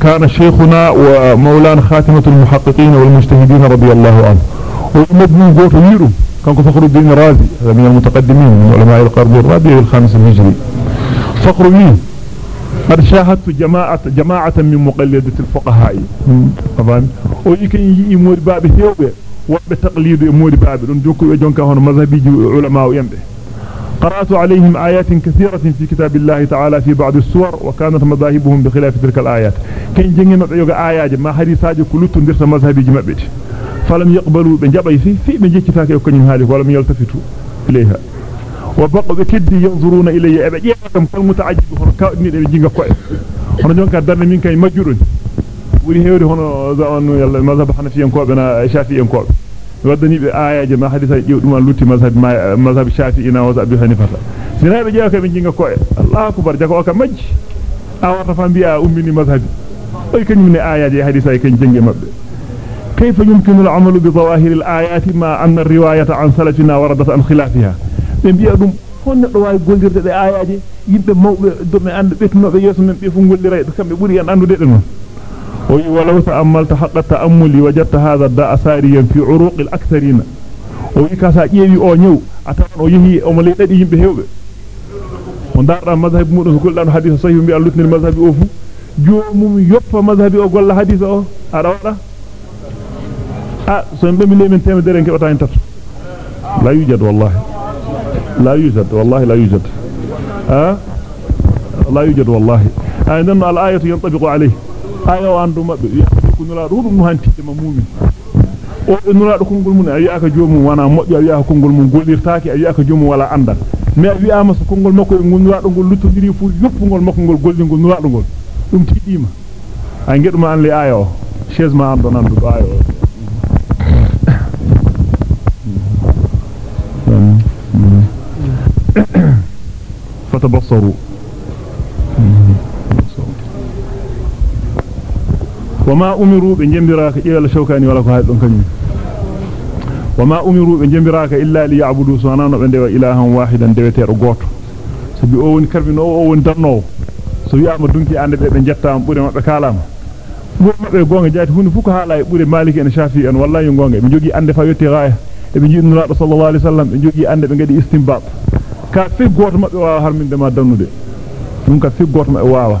كان شيخنا ومولانا خاتمة المحققين والمجتهدين رضي الله عنه. ومدن قوت ويرو كان فخر الدين الرازي هذا من المتقدمين من علماء القرن الرابع الخامس الهجري. فخر وي قد شاهدت جماعة جماعة من مقلدة الفقهاء. طبعا. ويكن يي مود باب هيوبه وبتقليد مود باب. دون دوكو جونكا هون مذهبي علماء يمبه قرأت عليهم آيات كثيرة في كتاب الله تعالى في بعض السور وكانت مذاهبهم بخلاف تلك الآيات كان جنين يوغا آيات ما حديثاج كلتو ندير مذهبي جمبت فلم يقبلوا بنجباي في في بنجيتاك يكون هالك ولم يلتفتوا إليها وبقوا بكد ينظرون إلي أبا يأكم فالمتعجب دي جيغا كوي هنا جونكا درنا من كاي مجرون ولي هيوري هنا مذهب حنفيين كوبنا شافيين كوبنا waddani be ayaje ma hadisa jewduma lutti mazhab ma mazhab shafi'i na wa abi hanifa sina be jeewa be jinga ko allah akbar jago ka majji a warta fa bi'a ummini mazhabi ay kanyum ne ayaje hadisa ay kan jenge mabbe كيف يمكن العمل بظواهر الآيات مع أن الرواية عن سلفنا وردت عن خلافها من بيأدم هون رواي قولدر دي آيات يبقى موبة دم أن بيتنا بيسو من بيفون قولدر كم يبوري أن أنو دي ولو تأملت حق التأمل وجدت هذا الداء ساريا في عروق الأكثرين. ويكاسا جيوي أو نيو أتمنى أو يهي أو ملي دي يمبه هيوبه وندار مذهب مودو كل دان حديث صحيح بي اللوتن المذهب أوفو. جومum yoppa madhabi o golla hadith o ada wada ah so en bemi lemen temedere ke wata en tat la yujad wallahi la yujad wallahi la yujad ah la yujad wallahi ay nan al ayatu yantabiqu alayhi ayo andu mabbe ko nula do dum hantide ma mumin o be nula do kongol mun ayi aka jomum wana modjo ayi aka kongol mun gollirtaaki ayi aka jomum wala andal me wi ama so kongol makko e ngol nula do ngol luttondiri fu yoppugol makko ngol gollingol nula do ngol dum tidima ay ngeduma an le ayo chaise ma ando nandu do ayo فتبصروا وما أمروا بنجمبراك إلا الشوكاني ولا كهاد كنيم وما أمروا بنجمبراك إلا ليعبدوا سبحانه وتعالى إلها واحدا so wi'ama dunki ande be be jetta bure mabbe kalama bure mabbe gonga jaati hunde fu ko haala e bure maliki en shafi en wallahi gonga be jogi ande fa yotti gaaya e be jiidno raado sallallahu alaihi wasallam be jogi ande be ngadi istinbab ka fi goto mabbe waawa harminde ma dannude dum ka fi goto mabbe waawa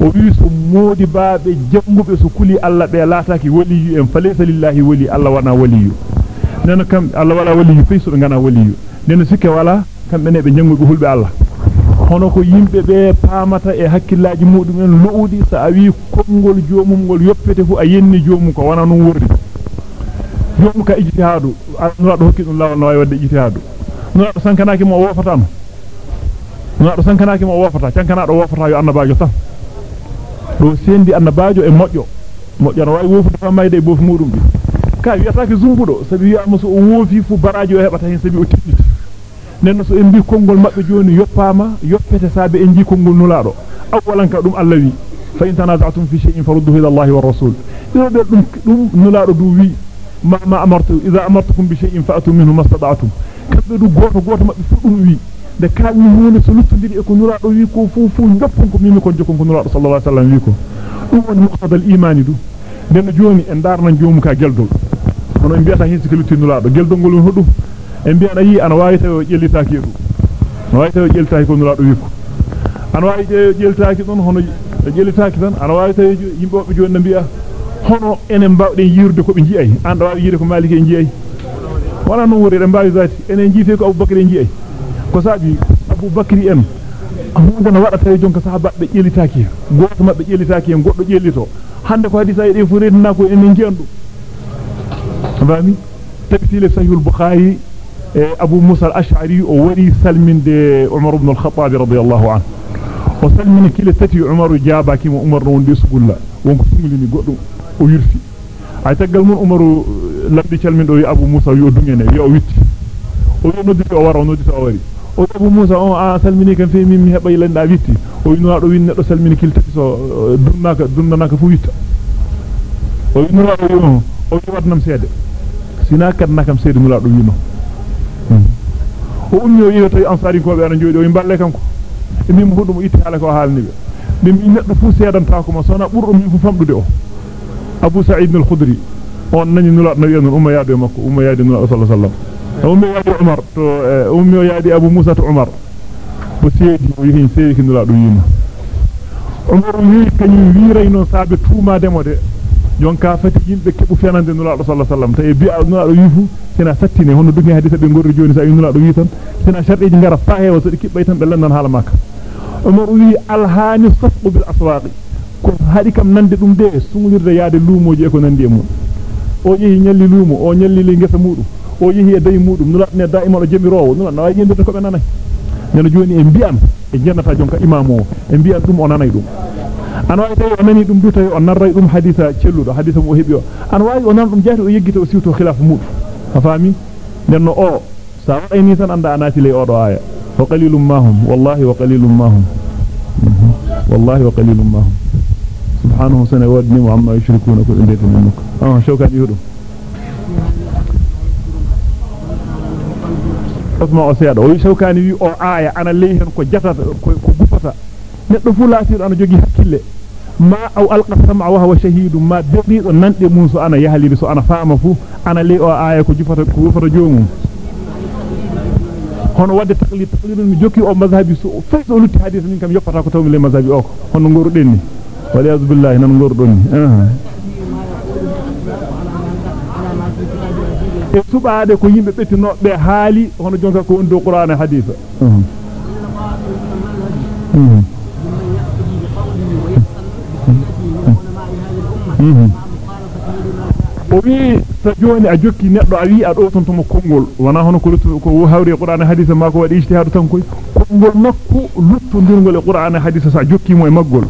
wi so modi baabe jangube so kuli alla be laataaki waliyu en falaysa lillahi wali alla wana waliyu nena kam alla wala waliyu feyso be ngana waliyu nena sikke wala kambe ne be jangugo hulbe alla hono ko yimbe be paamata e hakkillaaji mudum en loudi sa awi kongol joomum ngol yoppete fu a yenni joomum ko wana non wordi joomum ka ijtihadu no do hokki dum lawal no way wadde ijtihadu no sankanaaki mo wofata no do sankanaaki mo wofata cankana do wofata yo annabaajo tan do sendi annabaajo e modjo modjo no way wofude famayde e bofu mudum bi ka wiyataake zumbudo sabi wi'ama so o wofi fu baraajo o hebata hen sabi o tiddita nenno so en bi kongol mabbe joni yoppama yoppete saabe en ji kongol nulaado awalan ka dum Allah wi fa in tanaza'tum fi shay'in farudduhu ila Allah wa rasul do be dum dum nulaado du wi ma ma amartu idha amartukum bi shay'in fa'tu minhu mastata'tum kambe du goto goto mabbe fu dum wi de kalmi hunde so luttondiri e ko nulaado wi ko fu fu njoppon ko mimi ko jokon ko nulaado sallallahu alaihi wasallam wi ko dum woni muqtadal imani du den joni en darnan joomu ka geldol hono en biata hin sikki luttinulaado geldol ngol hodum en bi'an ayi ana waawi taw jellitaaki du no waawi taw jellitaaki ko nulaado wi ko ana waawi jellitaaki don hono jellitaaki tan ana waawi taw yimbe wobbe joni bi'a hono enen bawden yirde ko be ji'ay an waawi yirde ko maliki en ji'ay wala non wori en baawi zati enen jiite ko abubakar en ji'ay ko saabi abubakar en hunde no wada tawi jonka sahaba be jellitaaki goto mabbe jellitaaki en goddo jellito hande ko hadisa e fu redna ko enen ji'andu fami tabtile sahih al-bukhari أبو موسى الأشعري وولي سلمين دي عمر بن الخطاب رضي الله عنه وسلمين كلا تتي عمر جاباكي عمر نون دي سقول لا وانكو سمليني قدو ويرفي ay tagal mun umaru labbi calmin do abu musa yo dungene yo witti o noddi o wara o noddi o wari min mi heba yilanda witti o yino do winne do salmini kiltati so dunnaka dunnanaka fu witta o yino do yino o yi wadnam seede sina kad nakam seede mula do yino o ummi o yiyo tay ansari ko be ana jodi o yimballe kanko e min hudum itti hala ko haalni be min neddo fu seedanta ko ma sona burdo min fu famdude o abu sa'id al-khudri on nani nula nabi an umma yaade makko umma yaade nula sallallahu alaihi wasallam ummi yaade umar to ummi yaade abu musa to umar bo seedi o yihin seedi ki nula do yima umar wi kany wirayno saabe tuuma demo de jonka fati yimbe kebu fenande nula sallallahu alaihi wasallam tay bi nula do yifu sina sattine hono dugi hadisa be gorri joni sa nula do yitan sina shartiji ngara fahe so di kibbe tan be landan hala makka umar wi alhani safqu bil aswaqi ko hadi kam nande dum de sungulirde yaade luumoji e ko nandi e mun o yehi nyalli luumo o nyalli li ngesa mudum o yehi e day mudum nula ne daima do jamirowo nula na wayi yimbe ko be nanay nena joni e mbi'an e jennata jonka imamo e mbi'an dum o nanay dum an wawi tawi o nani dum du tawi o narray dum hadisa celludo hadisa mo hebi o an wawi o nan dum jaati o yeggita o siwto khilafu mudum a fami nenno o sa wadayni tan anda anati lay odo aya wa qalilum mahum wallahi wa qalilum mahum wallahi wa qalilum mahum subhanahu sana wadni wa amma yushrikuna ko indete minuk ah shawka di hudu asma o seeda o shawkani wi o aya ana ley hen ko jatata ko gufata neddo fu laatido ana jogi hakkille ma aw alqa sam'a wa huwa shahidun ma dadido nande mun so ana yahalibi so ana faama fu ana ley o aya ko jufata ko gufata joomum hono wadde taqlid taqlid mi jokki o mazhabi so faydo lutti hadith min kam yoppata ko tawmi le mazhabi o ko hono ngoru denni wal billahi nan ngoru donni e subaade ko yimbe bettinobe haali hono jonka ko on do qur'an e hadith o wi sa joni a jokki neddo a wi a do ton to mo kongol wana hono ko luttu ko hawri qur'an hadith ma ko wadi ijtihadu tan koy kongol makko luttu ndirgol qur'an hadith sa jokki mo e maggol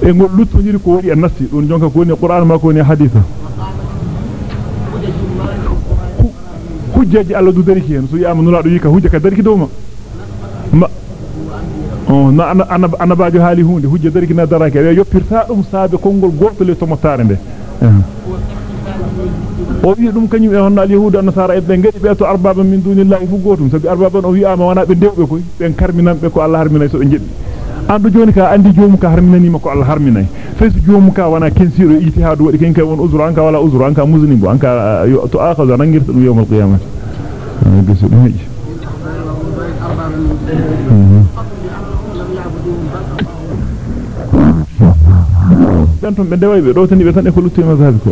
e ngol luttu ndiri ko wadi annasi don jonka ko ni qur'an ma ko ni hadith hujjaji Allah du dari hen so yama nula do yika hujja ka dari dowma ma oh na ana ana baajo haali hunde hujja dari na darake e yoppirta dum saabe kongol gotole to motare nde o wi dum kanyum e yahudu an nasara e be ngadi be to arbaba min dunillahi fu gotum sabi arbaba o wi ama wana be dewbe koy ben karminan be ko Allah harminay so be jebbi andu joni ka andi joomu ka harminani mako Allah harminay fesu joomu ka wana kensiro ijtihadu wadi ken kay won uzru anka wala uzru anka muznibu anka to akhadha nangirta dum yawm al-qiyamah gisu dum heji be deway be do tani be tan e ko lutti mazhabi ko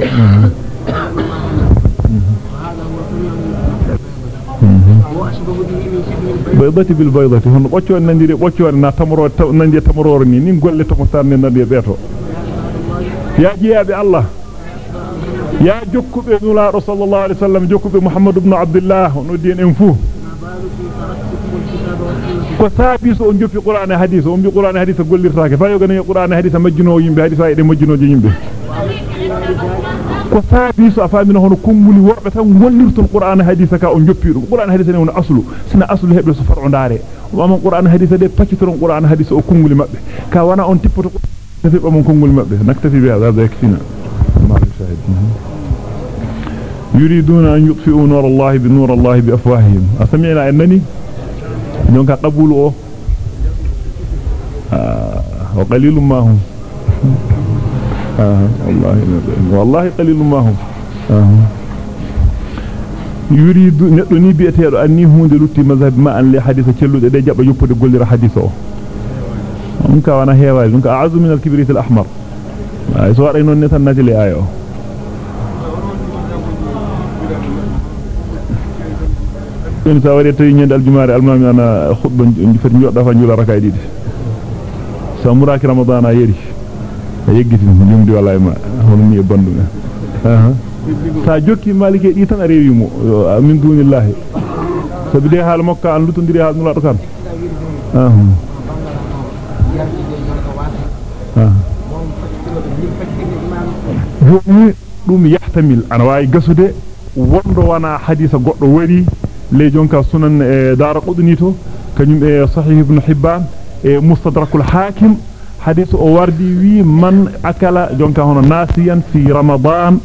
بيضة بالبيضة. هن قتوا النجدي قتوا النا تمرور النجدي تمرورني نين قل تمسار النجدي بيتو. يا جياب الله. يا جوك بن لا رسول الله عليه وسلم جوك بمحمد بن عبد الله. ندين انفو. كثابيس أن جو في قرآن حديث ام بي قرآن حديث قل لي راك فايو غني قرآن حديث مجنو يمبي حديث ايدي مجنو جي يمبي ko saabi so afamina hono kumbuli worbe tan gollirton qur'an e hadith ka on joppi dum qur'an e hadith ne wona aslu sina aslu hebbe so far'o ndare wama qur'an e hadith de paccitoron qur'an e hadith o kunguli mabbe ka wana on tippoto tafi bamon kunguli mabbe naktafi bi hada yakfina ma shahid يريدون أن يطفئوا نور الله بنور الله بأفواههم أسمعنا أنني donc qabulu o wa qalilum ma hum والله والله قليل ما هم. آه. يريد ندوني بيته أني هوند لوتي مذهب ما أن لي حديثة تشلو دي جابا يوبدي غولي حديثة ام كان هيوال دونك أعوذ من الكبريت الأحمر. آه، اي سوار انو نتا نجل أيو. إن ساوري تي نيندال جماري المامي أنا خطبة نفر نيو دافا نيو ركاي ديدي. سامورا كرمضان يري yeggiti jumdi wala ma hono ni bandu aha sa jokki maliki di tan rewi mo min dunillahi sabi de haal mokka an lutondiri haal nula do kan ah joni dum yahtamil ana way gasude wondo wana hadisa goddo wari le jonka sunan e dara qudni to kanyum e sahih ibn hibban e mustadrakul hakim حديث أوردي وي من أكل جونكا هنا ناسيا في رمضان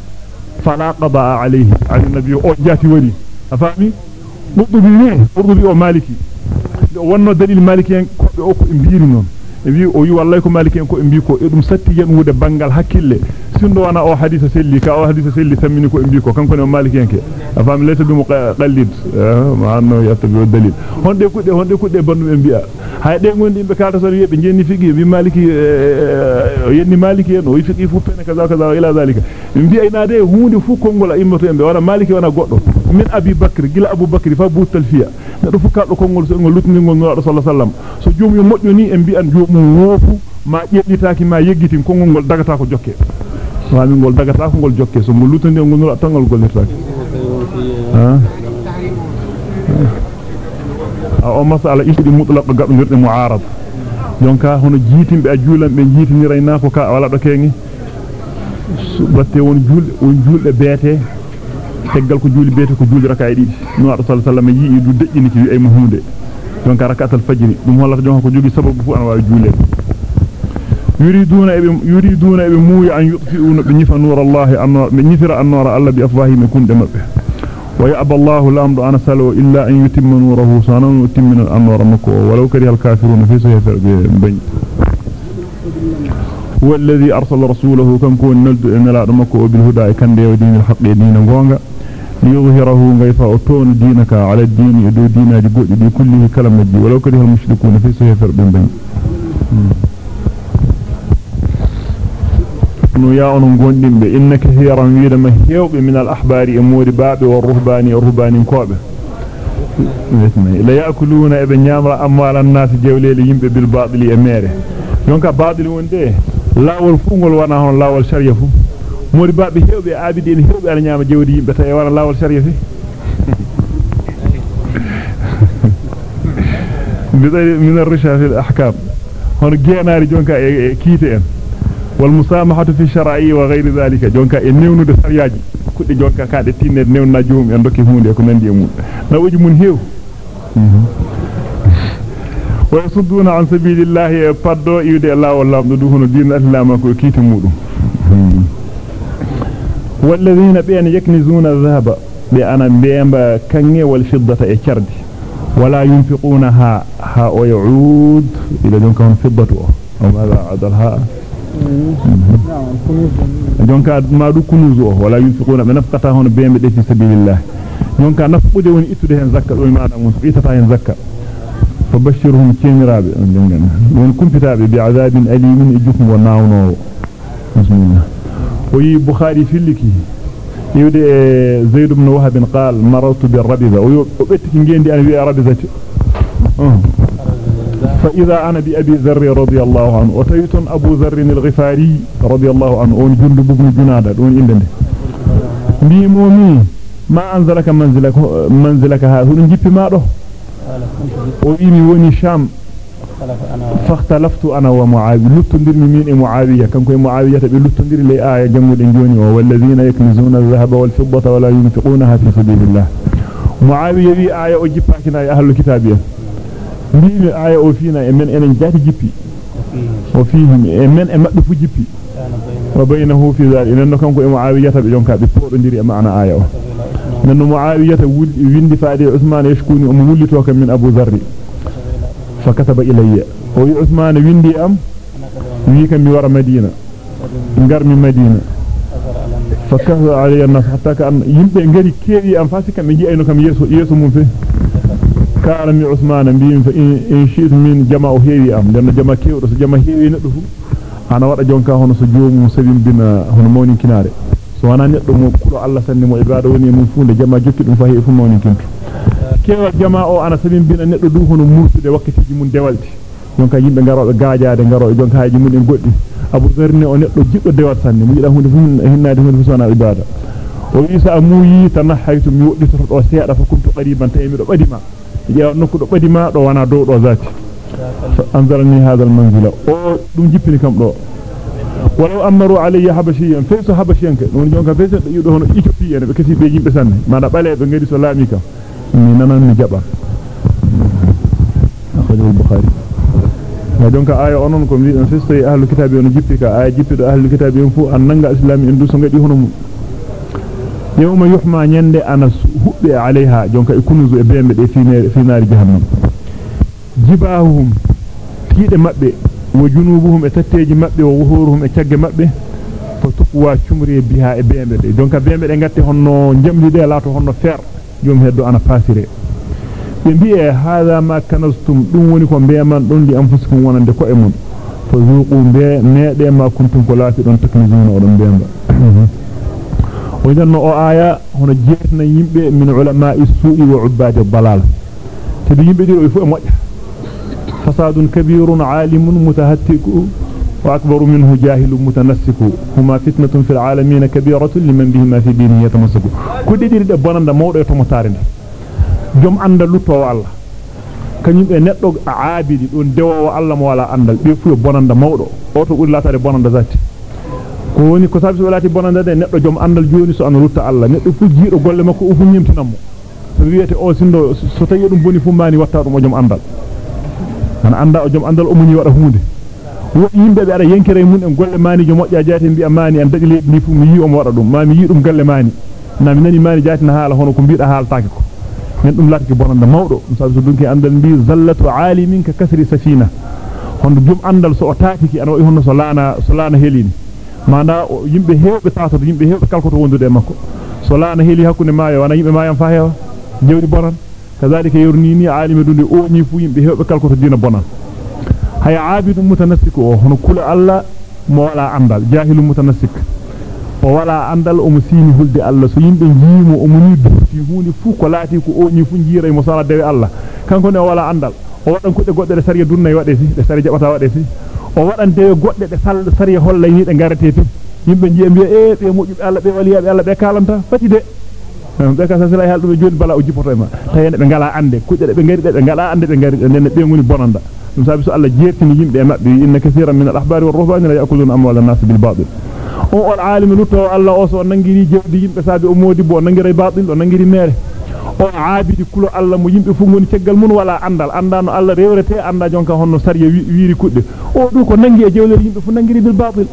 فلا قضاء عليه. عن النبي جاتي ولي. أفهمي؟ مرضو بيه مرضو أو مالكي. وانو دليل مالكي كو بيه أكو إمبيرنون إبيه أيوه الله يكو مالكي أكو إمبيكو. إدم ستيا نود بانغال هكيلي sindo wana o hadisa selli ka o hadisa selli tammini ko e mbi ko kanko ne maliki en ke afam leta dum qallid ma anno yattabi dalil honde kudde honde kudde bandu en bi'a hay de gondi imbe kalta so yebe jenni figi bi maliki yenni maliki en o yi figi fu pene kaza kaza ila zalika mbi ayna de hunde fu kongol immoto embe wana maliki wana goddo min abi bakr gila abu bakr fa bu talfiya do fu kaldo kongol so ngol lutni ngol no sallallahu alaihi wasallam so joom yo moddo ni en bi an joom wofu ma jedditaaki ma yeggitin kongol ngol dagata ko jokke wami ngol dagata ko ngol jokke so ngol lutande ngol no tangol gollirtaaki ha o masala isdi mutlaq gabndirde muarad. Jonka hono jiitimbe a juulambe jiitinirayna ko ka wala do kengi batte won julde won julde beete teggal ko juuli beete ko juuli rakaay didi no ado sallallahu alaihi wasallam yi du dejjini ci ay mahunde. Jonka rakatul fajr dum hollata jonka ko jogi sababu fu an waawi juule yutfi'una bi nifa nur allah an bi nifira an nur allah bi afwahihim kunde mabbe ويأبى الله الأمر أنا سلو إلا أن يتم نوره صانا ويتم من الأنوار مكو ولو كره الكافرون في سيف بين هو الذي أرسل رسوله كم كون نلد إن لا مكو بالهدى كان دي ودين الحق دين غونغا. ليظهره غيفا أطون دينك على الدين يدو دين دي كله كلام دي ولو كره المشركون في سيف بين no ya onon gondimbe innaka hiyaran wiida ma e e ruhbanin kobe la yakuluna e be nyamra amwalan nas jewlele yimbe bil baadili e mere yonka baadili wonde lawol fungol wana hon lawol sharia fu modi baabe hewbe abidi en hewbe ala nyama jewdi yimbe tay wana lawol sharia fi bidari min ar-risha fi al-ahkam hon geenaari jonka e kiite en والمسامحة في الشرعي وغير ذلك. جونكا النيونو دي سرياجي. كودي جونكا كادي تينيت نيو ناجوم. يا دوكي هوندي كو ناندي مون لا وجي مون هيو. ويصدون عن سبيل الله. يبدو يود الله والله. دو هونو دين الله ما كو كيتي مودو والذين بين يكنزون الذهب بانا بيمبا كانغي والفضة اي تشردي ولا ينفقونها. ها أو إلى جونكا فضته أو. ماذا عدلها. Jonka ma du kunuzu o wala yunfiquna bi nafqata hono bembe de fi sabilillah jonka nafqude woni ittude hen zakka do maada mun itata hen zakka fabashirhum kinrabe jongan won kumpitabe bi azabin alimin ijum wa nawno bismillah oyi bukhari filliki يودي زيد بن وهب قال مررت بالربذة وبتك نجندي أنا بربذة فإذا أنا بأبي ذر رضي الله عنه وتيت أبو ذر الغفاري رضي الله عنه ون جندب بن جنادة ون إندن. ميمومي ما أنزلك منزلك منزلك هذا؟ نجيب ما له وإني وني شام. فاختلفت أنا ومعاوية. لتندر من معاوية؟ كم كي معاوية بلتندر لي آية جمود جوني والذين يكنزون الذهب والفضة ولا ينفقونها في سبيل الله. معاوية بي آية أجيباكنا يا أهل الكتابية mbimi aya o fiina e men enen jati jippi o fiihim e men e mabbe fu jippi wa baynahu fi dhalik nenno kanko e muawiyata be jonka be podondiri e maana aya o nenno muawiyata windi faade usman yashkuni um wullito kam min abu dharri fa kataba ilayya o wi usman windi am wi kam mi wara madina ngar mi madina fa kaza alayya nas hatta ka yimbe ngari keewi am fasika be ji'ayno kam yeso yeso mum fe كارمي عثمان بيم فإن شئت من جماع هيوي أم لأن جماع كيورو سجماع هيوي ندفو أنا وقت جونكا هنا سجوم سبيل بنا هنا مونين كناري so wana neddo mo kulo Allah sanni mo ibada woni mun funde jama jokki dum fahi fu mawni kinto kewal jama o ana sabin bin neddo du hono murtude wakkatiji mun dewalti jonka yimbe garobe gaajaade garobe jonka haaji mun en goddi abu zarni o neddo jiddo dewal sanni mu yida hunde fu hinnade hunde fu sona ibada o isa amuyi tanahaytu mi woddito do seeda fa kuntu qariban taymi do badima jeewa nokku do badima do wana dow do zati anzalni hadha almanzila o dum jippini kam do walaw amaru alayya habashiyan faysa habashiyan ka non jonka faysa do yudo hono ethiopie en be kasi be yimbe sanne mada bale be ngadi so laami kam mi nanan mi jaba akhrajahu al-bukhari ma jonka aya onon ko mi den so ahlu kitabi on jippi ka aya jippi do ahlu kitabi en fu an nanga islami en du so ngadi hono mum e finari jahannam jibahum tiide mabbe wo junubuhum e tatteji mabbe wo wuhuruhum e ciagge mabbe fa tukwa chumri biha e bembe de jonka bembe de ngatte honno jamdi de laato honno fer jom heddo ana pasire be bi'e hada ma kanastum dum woni ko beeman don di anfusukum wonande ko e mun fa zuqu be meede ma kuntum ko laati don taknizuna odon bemba وإذن آية هنا جيتنا يمبي من علماء السوء وعباد يمبي ديرو يفو موجه. فساد كبير عالم متهتك وأكبر منه جاهل متنسك. هما فتنة في العالمين كبيرة لمن بهما في دينه يتمسك. كل دي بونان دا موضع يتمتارن جم عند لطو الله neddo aabidi don dewo Allah mo wala andal be fu bonanda mawdo o to ɓuri latare bonanda zati ko woni ko sabi so walati bonanda de neddo jom andal joni so an rutta Allah neddo fu jiido golle makko o fu nyimtinammo so wiete o sindo so tawi dum boni fu mani watta dum o jom andal an anda o jom andal o muni wada hunde wodi yimbe be ada yenkere mun en golle mani jo mojja jaati mbi amani an dadi lebbi fu mi yi o mo wada dum ma mi yi dum galle mani na mi nani mani jaati na haala hono ko biida haaltaake ko men dum latake bonanda mawdo dum sabi so dunki andal mbi zallatu alimin ka kasri safina hondo jom andal so o taatiki an o honno so laana so laana helini manda yimbe hewbe taato yimbe hewbe kalkoto wondude makko so laana heli hakkunde maayo wana yimbe maayam fa hewa jewdi bonan kazalika yurnini alimi dunde o ni fu yimbe hewbe kalkoto dina bonan hay abidu mutanassik o hono kula alla mo wala andal jahilu mutanassik o wala andal o musini hulde alla so yimbe jiimo o muni durti hunde fu ko laati ko o ni fu jiira mo sala dewe alla kanko ne wala andal o wadan kudde godde de sariya dunna wade si de sariya jabata wade si o wadante godde de sal sariya holla ni de garate fi yimbe jiya biya e be mujjube Allah be waliyabe Allah be kalanta fati de be ka sala hal dum joni bala o jipoto ma tayene be ngala ande kudde de be ngari de be ngala ande be ngari de be ngoni bonanda dum sabi so Allah jertini yimbe mabbe inna kaseeran min al-ahbari war-ruhbani la ya'kuluna amwal an-nas bil batil o al alim lutto Allah o so nangiri jewdi yimbe sabi o modi bo nangiri batil o nangiri mere o aabidi kulo Allah mo yimbe fu ngoni ceggal mun wala andal andano Allah rewrete anda jonka honno sariya wiiri kudde o du ko nangi e jewler yimbe fu nangiri bil batil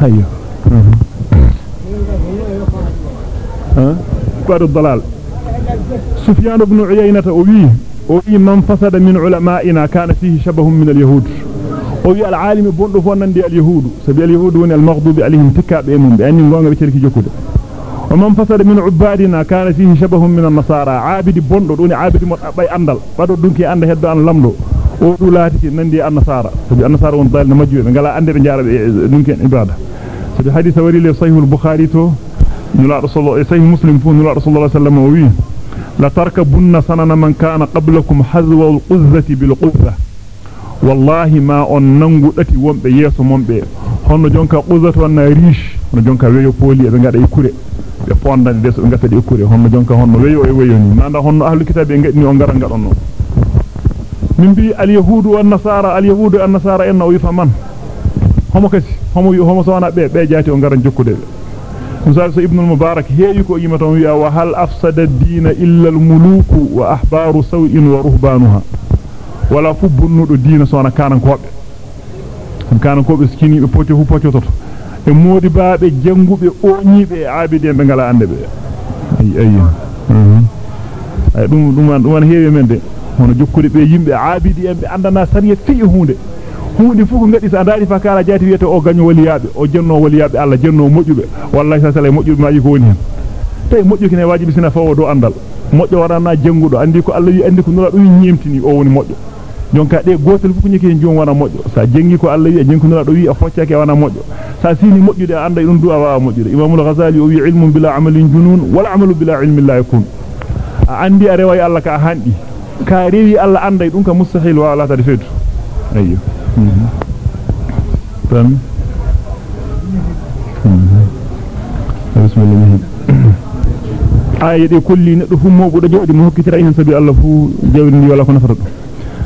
hayyo ha qadu dalal sufyan ibn uyaynah o wi o wi man fasada min ulama'ina kana fihi shabahun min al-yahud o wi al-alim bondo fo nandi al-yahud sabi al-yahud woni al-maghdubi alayhim tikabe mum be anni gonga be cerki jokkude ومن فسر من عبادنا كان فيه شبه من النصارى. عابد بوندو دوني عابد مود اباي اندال بادو دونكي اند هدو أن لاملو أو دولاتي نندي النصارى أن النصارى وان دال ماجي بي غالا اندي بنجار دونكي عبادة. سدي حديث وري لي صحيح البخاري تو. نلا رسول الله صحيح مسلم فون نلا رسول الله صلى الله عليه وسلم لا تركبن سنن من كان قبلكم حذو القذة بالقذة والله ما أن نغو داتي ومبه ييسو مومبه هونو جونكا قذة وأنا ريش هونو جونكا ويو بولي ابي غادا يكوري. Be fondande des be ngata de kure honno jonka honno weyo e weyo ni nanda honno ahlu kitab be ngadni on garan gadon non min bi al yahudu wan nasara al yahudu an nasara en o yifa man homo kasi homo homo sona be be jaati on garan jokkude musa so ibn al mubarak heeyi ko yimata on wi'a wa hal afsada ad-din illa al muluku wa ahbaru saw'in wa ruhbanuha wala fu bunnudo diina sona kanan kobe kanan kobe skini be poti fu poti toto e modi baabe jangube oñibe aabide be ngala ande be ay ay ay dum dum dum wan heewi men de hono jokkude be yimbe aabidi en be andana sariya fi hunde hunde fu ko ngadi sa daari fa kala jati wiete o gaño waliyaabe o jenno waliyaabe Allah jenno mojjube wallahi sa sala mojjube maaji ko woni hen tay mojjuki ne wajibi sina fawo do andal mojjo warana jangudo andi ko Allah wi andi ko nula dum nyemtini o woni mojjo jonka de gotel fu nyike jom wana mojjo sa jengi ko Allah wi e jenko nula do wi a foccake wana mojjo sa sini mojjude anda dum du'a wa mojjude imam al-ghazali o wi ilmun bila amalin junun wala amalu bila ilmin la yakun a andi a rewa Allah ka handi ka rewi Allah anda dum ka mustahil wa la tadfetu ayyo تمام بسم الله aya de kolli neddo fu mobudo jodi mo hokkitira hen sabi Allah fu jawdi ndi wala ko nafata dum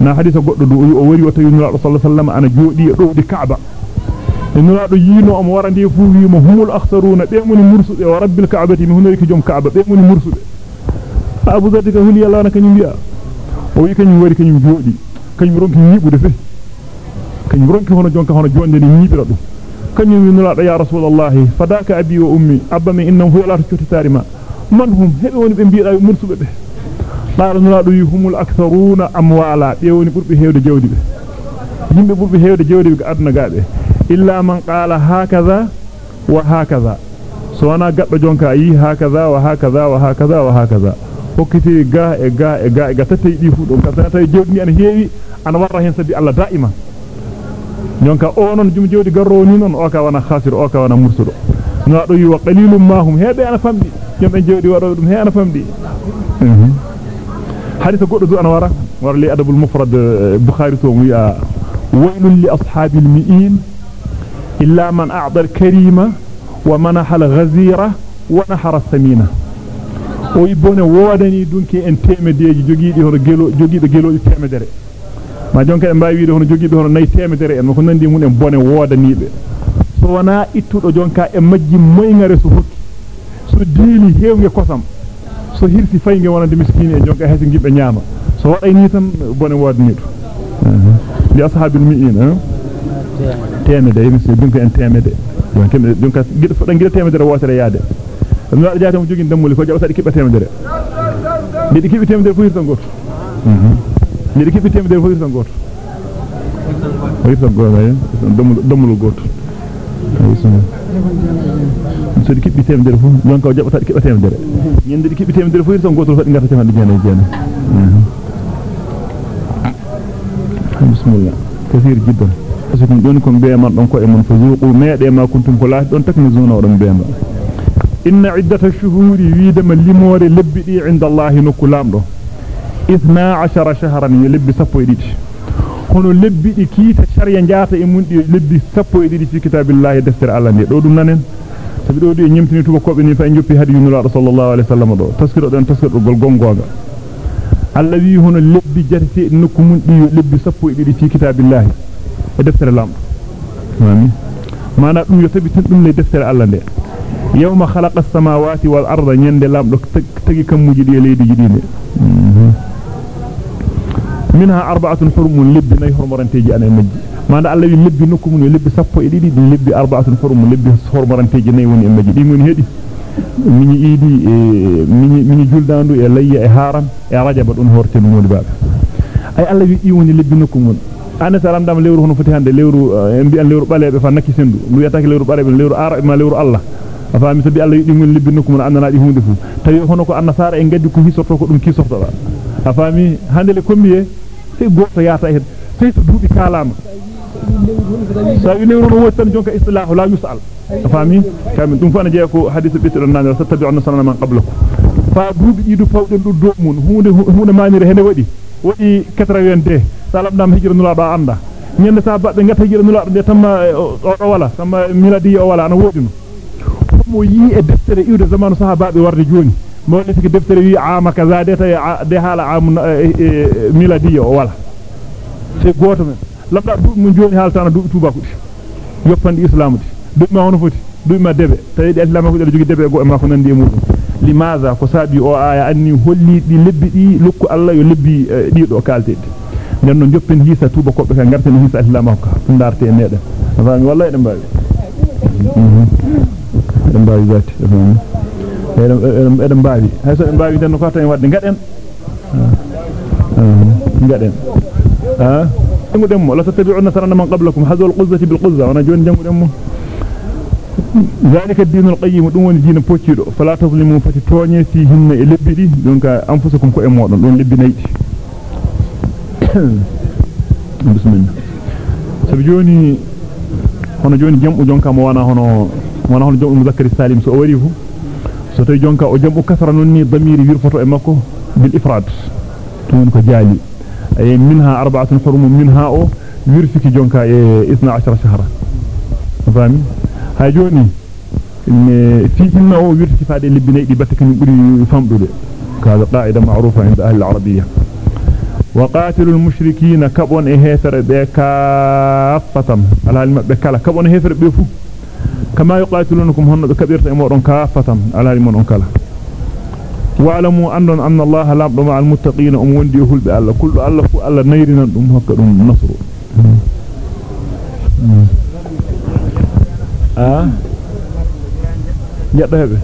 na hadith goddo do o wari o tawi nura sallallahu alaihi wasallam ana jodi e dowdi kaaba nura do yino am warande fu wi mo humul akhsaruna be muni mursude wa rabbil ka'bati mi hunori ki jom kaaba be muni mursude abu dharr ka huli na kanyum bi'a o wi kanyum wari kanyum jodi kanyum ronki yibude fe kanyum ronki hono jonka hono jonde ni yibira dum kanyum wi nura ya rasulullah fadaka abi wa ummi abba mi innahum hu la tutari ma man hum hebe woni be biida mursube be be aduna gaabe illa man qala hakaza wa hakaza so wana gaddo jonka yi hakaza wa hakaza wa hakaza wa hakaza hokkiti ga e ga e ga e ga tattay di fu don kaza tay jawdi ni an heewi an warra hen sabi Allah daima jonka o non jum jawdi garro ni non o ka wana khasir o ka wana mursudo no do yi wa qalilum ma hum hebe ana famdi jom en jawdi wado dum he ana famdi hadith حديث قد دو أنا ورا ورا لي أدب المفرد آه، بخاري تو ويل لأصحاب المئين إلا من أعطى الكريمة ومنح الغزيرة ونحر الثمينة. وي بون وادني دونكي إن تيمديجي جوغي دي هور جيلو جوغي دي جيلو تيمدري ما جونك ام باوي دي هون جوغي دي هون ناي تيمدري إن مكو ناندي مون ام بون وادني بي سو وأنا ايتودو جونكا ام ماجي موي ngare su hokki su so hirsi fayge wonande miskini e jonka hesi gibbe nyaama so waday ni tan bone wodanido li ashabil mi'in temede e miskini dunka en temede jonka jonka giddo fodan giddo temedere wotere yaade dum wada jaata mo jogi dammuli ko jawta di kibbe temedere di kibbe temedere fu hirtan goto di kibbe temedere fu hirtan goto hirtan goto ay dammul dammul goto so di kibbe temedere fu non ko jabata di kibbe temedere ñende di kibbe temedere fu hirtan goto fadi ngata temedere jene jene bismillah kathir jiddan fasikum doni kon be man don ko e mon fazuqu meede ma kuntum ko laati don taknizuna wadon beema inna iddata shuhuri widama limore lebbidi inda Allah nokku lamdo 12 shahran yelebbi sappo editi hono lebbidi kiita sharia jaata e mundi lebbi sappo editi fi kitabillahi deftere Allah ne do dum nanen sabi do di nyimtini tuba ko be ni fa en joppi hadi yunus sallallahu alaihi wasallam do taskiro don taskiro gol gongoga Allah wi hono lebbi jati nokku mundi lebbi sappo editi fi kitabillahi e deftere lamdo amin mana dum yo tabi tan dum le deftere Allah ne يوم خلق السماوات والأرض يند لام تجي كم مجدي ليدي جديد منها أربعة حرم لب ني حرمران تيجي أنا مجي ما أنا الله لب نكم من لب سبو إدي دي لب أربعة حرم لب حرمران تيجي ني وني مجي دي من هدي من إيدي من من جلدانو إلي إهارم إرجع بدون هورتين من الباب أي الله يوني لب نكم من dam lewru hono foti hande lewru en bi an lewru balebe fa nakki sendu lu yataki lewru balebe lewru ara ma lewru Allah afami so bi Allah yidi ngol libbi nokku mun andana di hunde fu tawi hono ko annasara en gaddi ko hisorto ko dum kisorto ba afami hande le kombiye sey goto yata hen sey to dubi kalama sa wi lewru no wotan jonka islahu la yusal afami kam dum fa na je ko hadithu bitu nan nan tattabi'u sanana man qablakum fa dubi idu fawden do do mun hunde hunde manire hene wadi wadi 80 salam dam hijra nula ba anda nyende sa badde ngata hijra nula de tamma o wala tamma miladi o wala ana wodino mo yi e deftere iwde zamanu sahabaabe warde joni tay de hala am miladi o wala se goto men lamda dubi mun joni haltana dubi tuba ko yoppandi islamu di dubi ma hono foti dubi ma debe tay de islamu ko jogi debe go e ma ko nandi e mudum limaza ko sabi o aya anni holli di lebbi di lukku Allah yo lebbi diido kaltede nden non joppen hisa tuba ko be ka ngarten hisa islamu ko ndarte e meden fami wallahi dem bawi eden baawi zati ذلك الدين القيم دون دين بوتيدو فلا تظلموا فتي توني فيهن لبي دي دونك انفسكم كو lebbi nayti bismillah sabi joni hono joni jamu jonka mo wana hono wana hono jamu muzakkari salim so wari fu ستي جونكا أو جمو كثرن ني ضمير يرفطو امكو بالافراد تونك جالي اي منها اربعه حرم منها أو يرفكي جونكا اي 12 شهرا فاهم هاي جوني في جنة أو يرتفع فادي اللي بنيدي بتكن يقولي فامدولي كهذا قاعدة معروفة عند أهل العربية وقاتل المشركين كبون إهيثر بكافة على المبكالة كبون إهيثر بيفو كما يقاتلونكم هن بكبيرة امورون كافة على المون كلا. واعلموا أن أن الله لا مع المتقين أم وندي هل بالله كل الله فو الله نيرنا هكا دم نصر. آه. يدا هبه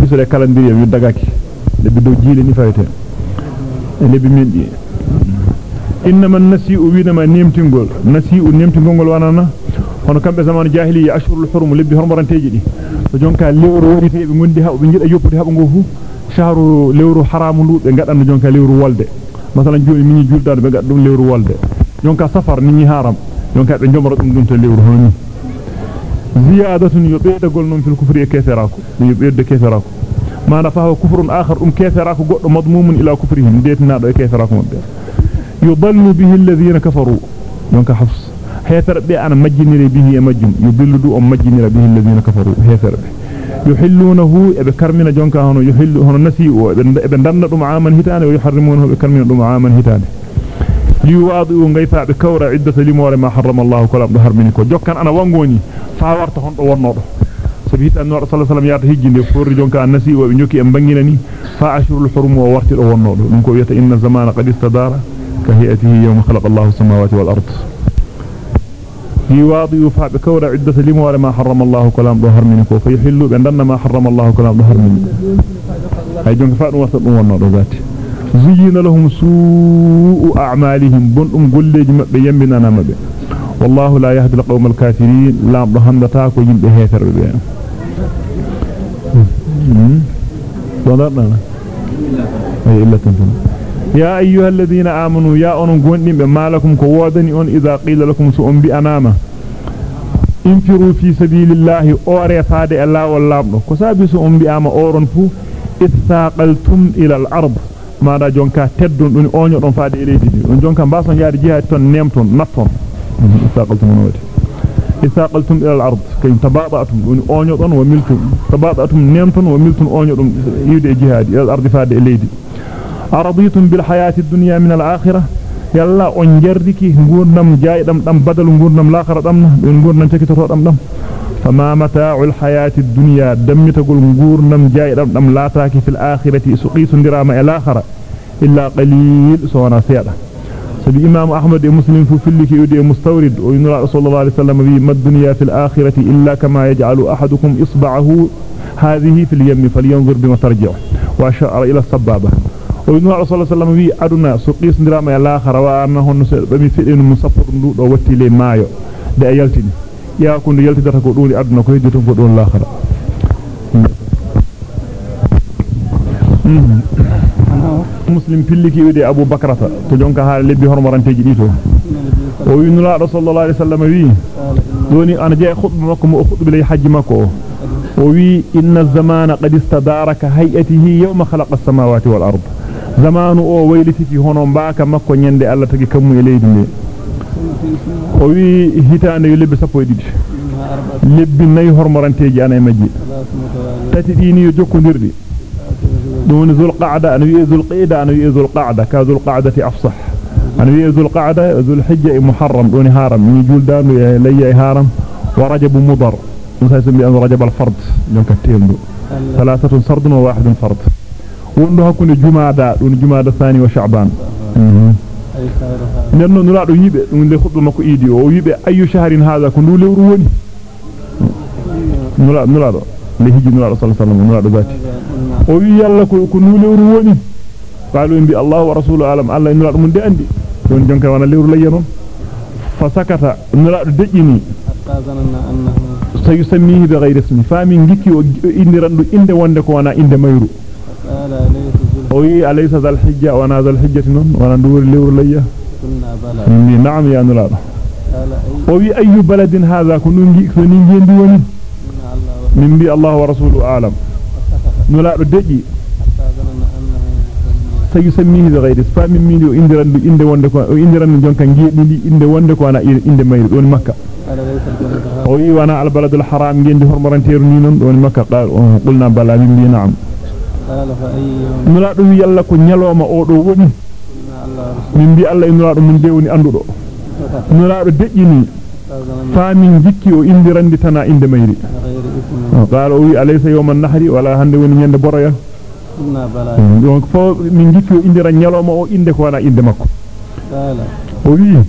bisore ndiri wi dagaki lebbi do jiile ni fayte lebbi men di innama nasi'u winama nemtingol nasi'u nemtingol wanana hono kambe zamanu jahiliya ashurul hurum lebbi hormoranteji di so jonka lewru woni te be gondi ha be jida yoppude haba go fu shahru lewru haramu ndu be gadan jonka lewru wolde masalan joni min juldado be gadum lewru wolde jonka safar ni haram jonka be jomoro dum dum to lewru honi ziyadatun yubedagol non fil kufri kafirako yubedde kafirako mana fa kufrun akhar um kafirako goddo madmumun ila kufrihim detna do kafirako mabbe يضل به الذين كفروا. دونك حفص. هيتر بي أنا ماجيني به ماجوم يضلوا أم ماجيني به الذين كفروا. هيتر يحلونه بكرمنا جونكا هنا يحل هنا نسي بندن دم عاما هتان ويحرمونه بكرمنا دم عاما هتان ليواضئوا غيفا بكور عدة لمور ما حرم الله كل ابن هرمينكو جوكا أنا وانغوني. فاورت هون دو ورنودو سبيت أن نور صلى الله عليه وسلم يات هيجيندي فور جونكا نسي وبي نيوكي امبانغيناني فاشر الحرم وورتي دو ورنودو نكو يتا إن الزمان قد استدار. كهيئته يوم خلق الله السماوات والأرض. في واضي وفاء بكورة عدة لموال ما حرم الله كلام ظهر منك وفيحل بأن ما حرم الله كلام ظهر منك هاي جون فاء نواسط نوانا ذات زين لهم سوء أعمالهم. بن أم قل لي جمع بيمنا نامبي والله لا يهدي القوم الكافرين. لا بهم دتاك ويجب هيثر بيان ماذا قلنا إلا تنفل يا أيها الذين آمنوا يا أنقذني بما لكم كوادني أن إذا قيل لكم سوء بأنامة انفروا في سبيل الله أوري فادع الله واللابن. كسابي سوء بأنامة أورن فو. إثاقلتم إلى العرب مادا جونكا تدون أن أونيو أن فادع إليه أن جونكا باسن يار جيهة تن نيمتون نفتون إثاقلتم من أولي إثاقلتم إلى العرب كي تباطأتم؟ أن أونيو أن وملتون. تباطأتم نيمتون وملتون أونيو أن يودي جيهة إلى الأرض فادع إليه hayati ad-dunya min al-akhirah yalla on jardiki ngurnam jaydam dam badal ngurnam laakhara dam don ngurnam tekitoto dam dam فما متاع الحياة الدنيا؟ دمتقول نغورنم جايدم دم لاتاكي في الآخرة سقيس دراما الآخرة إلا قليل سوانا سيادة سبي إمام أحمد مسلم في فلك يدي مستورد. وينرى رسول الله عليه وسلم ما الدنيا في الآخرة إلا كما يجعل أحدكم إصبعه هذه في اليم فلينظر بما ترجع. وأشار إلى السبابة وابن الله صلى الله عليه وسلم أدنى سقيس نرام يلا خروا أنه نسأل بمي فئن مصفر دو دو واتي لي مايو. دا يلتني. يا كون يلتي دا تقول دوني أدنى كوي جيتم فدون الله خرا مسلم فيلكي ودي أبو بكرة تجونك هار لبي هرم ورنتي جديتو وابن الله صلى الله عليه وسلم دوني أنا جاي خطب مكم وخطب لي حج مكو. ووي إن الزمان قد استدارك هيئته يوم خلق السماوات والأرض. Zamanu o waylitiki hono mbaaka makko nyande Allah tagi kammu e leydi ndi o wi hitaande yo lebbi sappo e didi lebbi nayi hormoranteji ana e majji tati dini yo jokkondirdi دون ذو القعدة أنا وي ذو القعدة أنا وي ذو القعدة كذو القعدة أفصح أنا وي ذو القعدة ذو الحجة محرم دون هارم من جلدان لي هارم ورجب مضر نسمي أن رجب الفرد جنك التيمدو ثلاثة سرد وواحد فرد وندو هكون جمادة دون جمادة ثاني وشعبان nenno nulaado yibe dum le khuddu makko idi o yibe ayu shahrin hada ko ndu lewru woni nulaado nulaado le hiji nulaado sallallahu alaihi wasallam nulaado zati o wi yalla ko ko ndu lewru woni qalu bi allah wa rasuluhu alam allah nulaado mun de andi don jonka wana lewru layya non fa sakata nulaado dejini سيسميه بغير اسمه فامين جيكي إندران إند وندك وأنا إند ميرو وي أليس ذا الحجة وأنا ذا الحجة نون وأنا دور لور ليا. نعم يا نلاد وي أي بلد هذا؟ كنون فنين جيندي وني من بي الله ورسوله أعلم. نلاد دجي سيسميه بغير اسمه فامين مينيو إندران إند وندك إندران جونكا جيدي إند وندك وأنا إند ميرو دون مكة. o wi wana al baladul haram gendi hormoranteru ni non don makka qulna bala min bi na'am nula dum yalla ko nyaloma o do woni min bi Allah inura dum mun dewni andudo nula do dejjini famin jikki o indirandi tana inde mayri qala o wi alaysa yawman nahri wala hande woni nyande boroya donc fo min jikki o indira nyaloma o inde ko wana inde makko o wi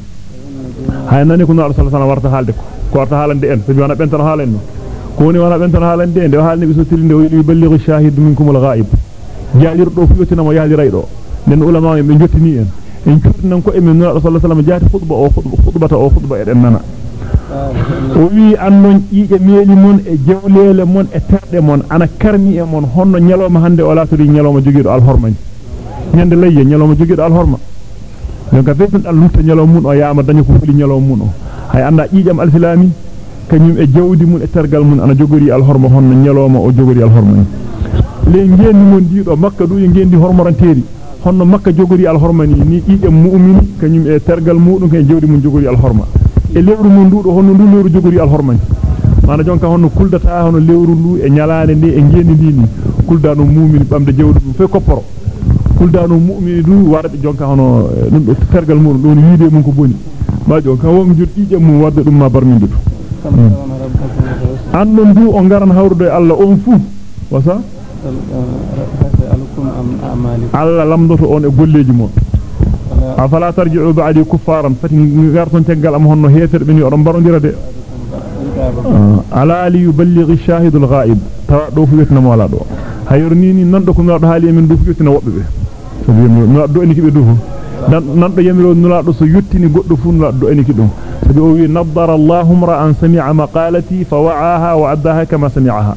hay nani ko no sallallahu alaihi warta haalde ko ko warta haalande en so wana ben tan haalen no كوني وانا بنتنا هالن دين ده هالن بيسو تلين ده يبلغ الشاهد منكم الغائب. جالير دو فيوتنا ما يالي رايدو لن علماء من جوتنين إن كتنا نكو إمن نرى صلى الله عليه وسلم جاتي خطبة أو خطبة خطبة أو خطبة ارننا ووي أنون إيجا ميلي من جوليل من اتاد من أنا كرمي من هن نيلو مهند ولا تري نيلو مجوغير الهرم نيند ليه نيلو مجوغير الهرم نيو كفيتن اللوت نيلو من أو يا عمد دانيو كفلي هاي أنا إيجا مالسلامي kanyum e jawdi mun e tergal mun ana jogori alhorma honno nyaloma o jogori alhorma le ngendi mon diido makka du e ngendi hormoranteri honno makka jogori alhorma ni ni ƴiƴam mu'mini kanyum e tergal mudum kay jawdi mun jogori alhorma e lewru mun dudo honno ndu lewru jogori alhorma mana jonka honno kuldata honno lewru ndu e nyalaande ndi e ngendi ndi ni kuldano mu'mini bamde jawdi dum fe kopporo kuldano mu'mini du warbe jonka hono dum tergal mudum don yiide mun ko boni ma jonka won jur ƴiƴam mum wadda dum ma barmindu andon du o ngaran hawrude Allah on fu wasa Allah lamdoto on e golleji mon afala tarji'u ba'di kuffaran fati garton tegal am honno hefer bini odon barondira de ala li yuballighi ash-shahidul ghaib tawa do fu wetna mo wala do hayornini non do ko mi wado haali min du fu wetna wobbe be so mi wado eniki be du fu nan do yamiro nulado so yuttini goddo fu nulado eniki dum ra'an sami'a maqalati fa wa'aha wa addaha kama sami'aha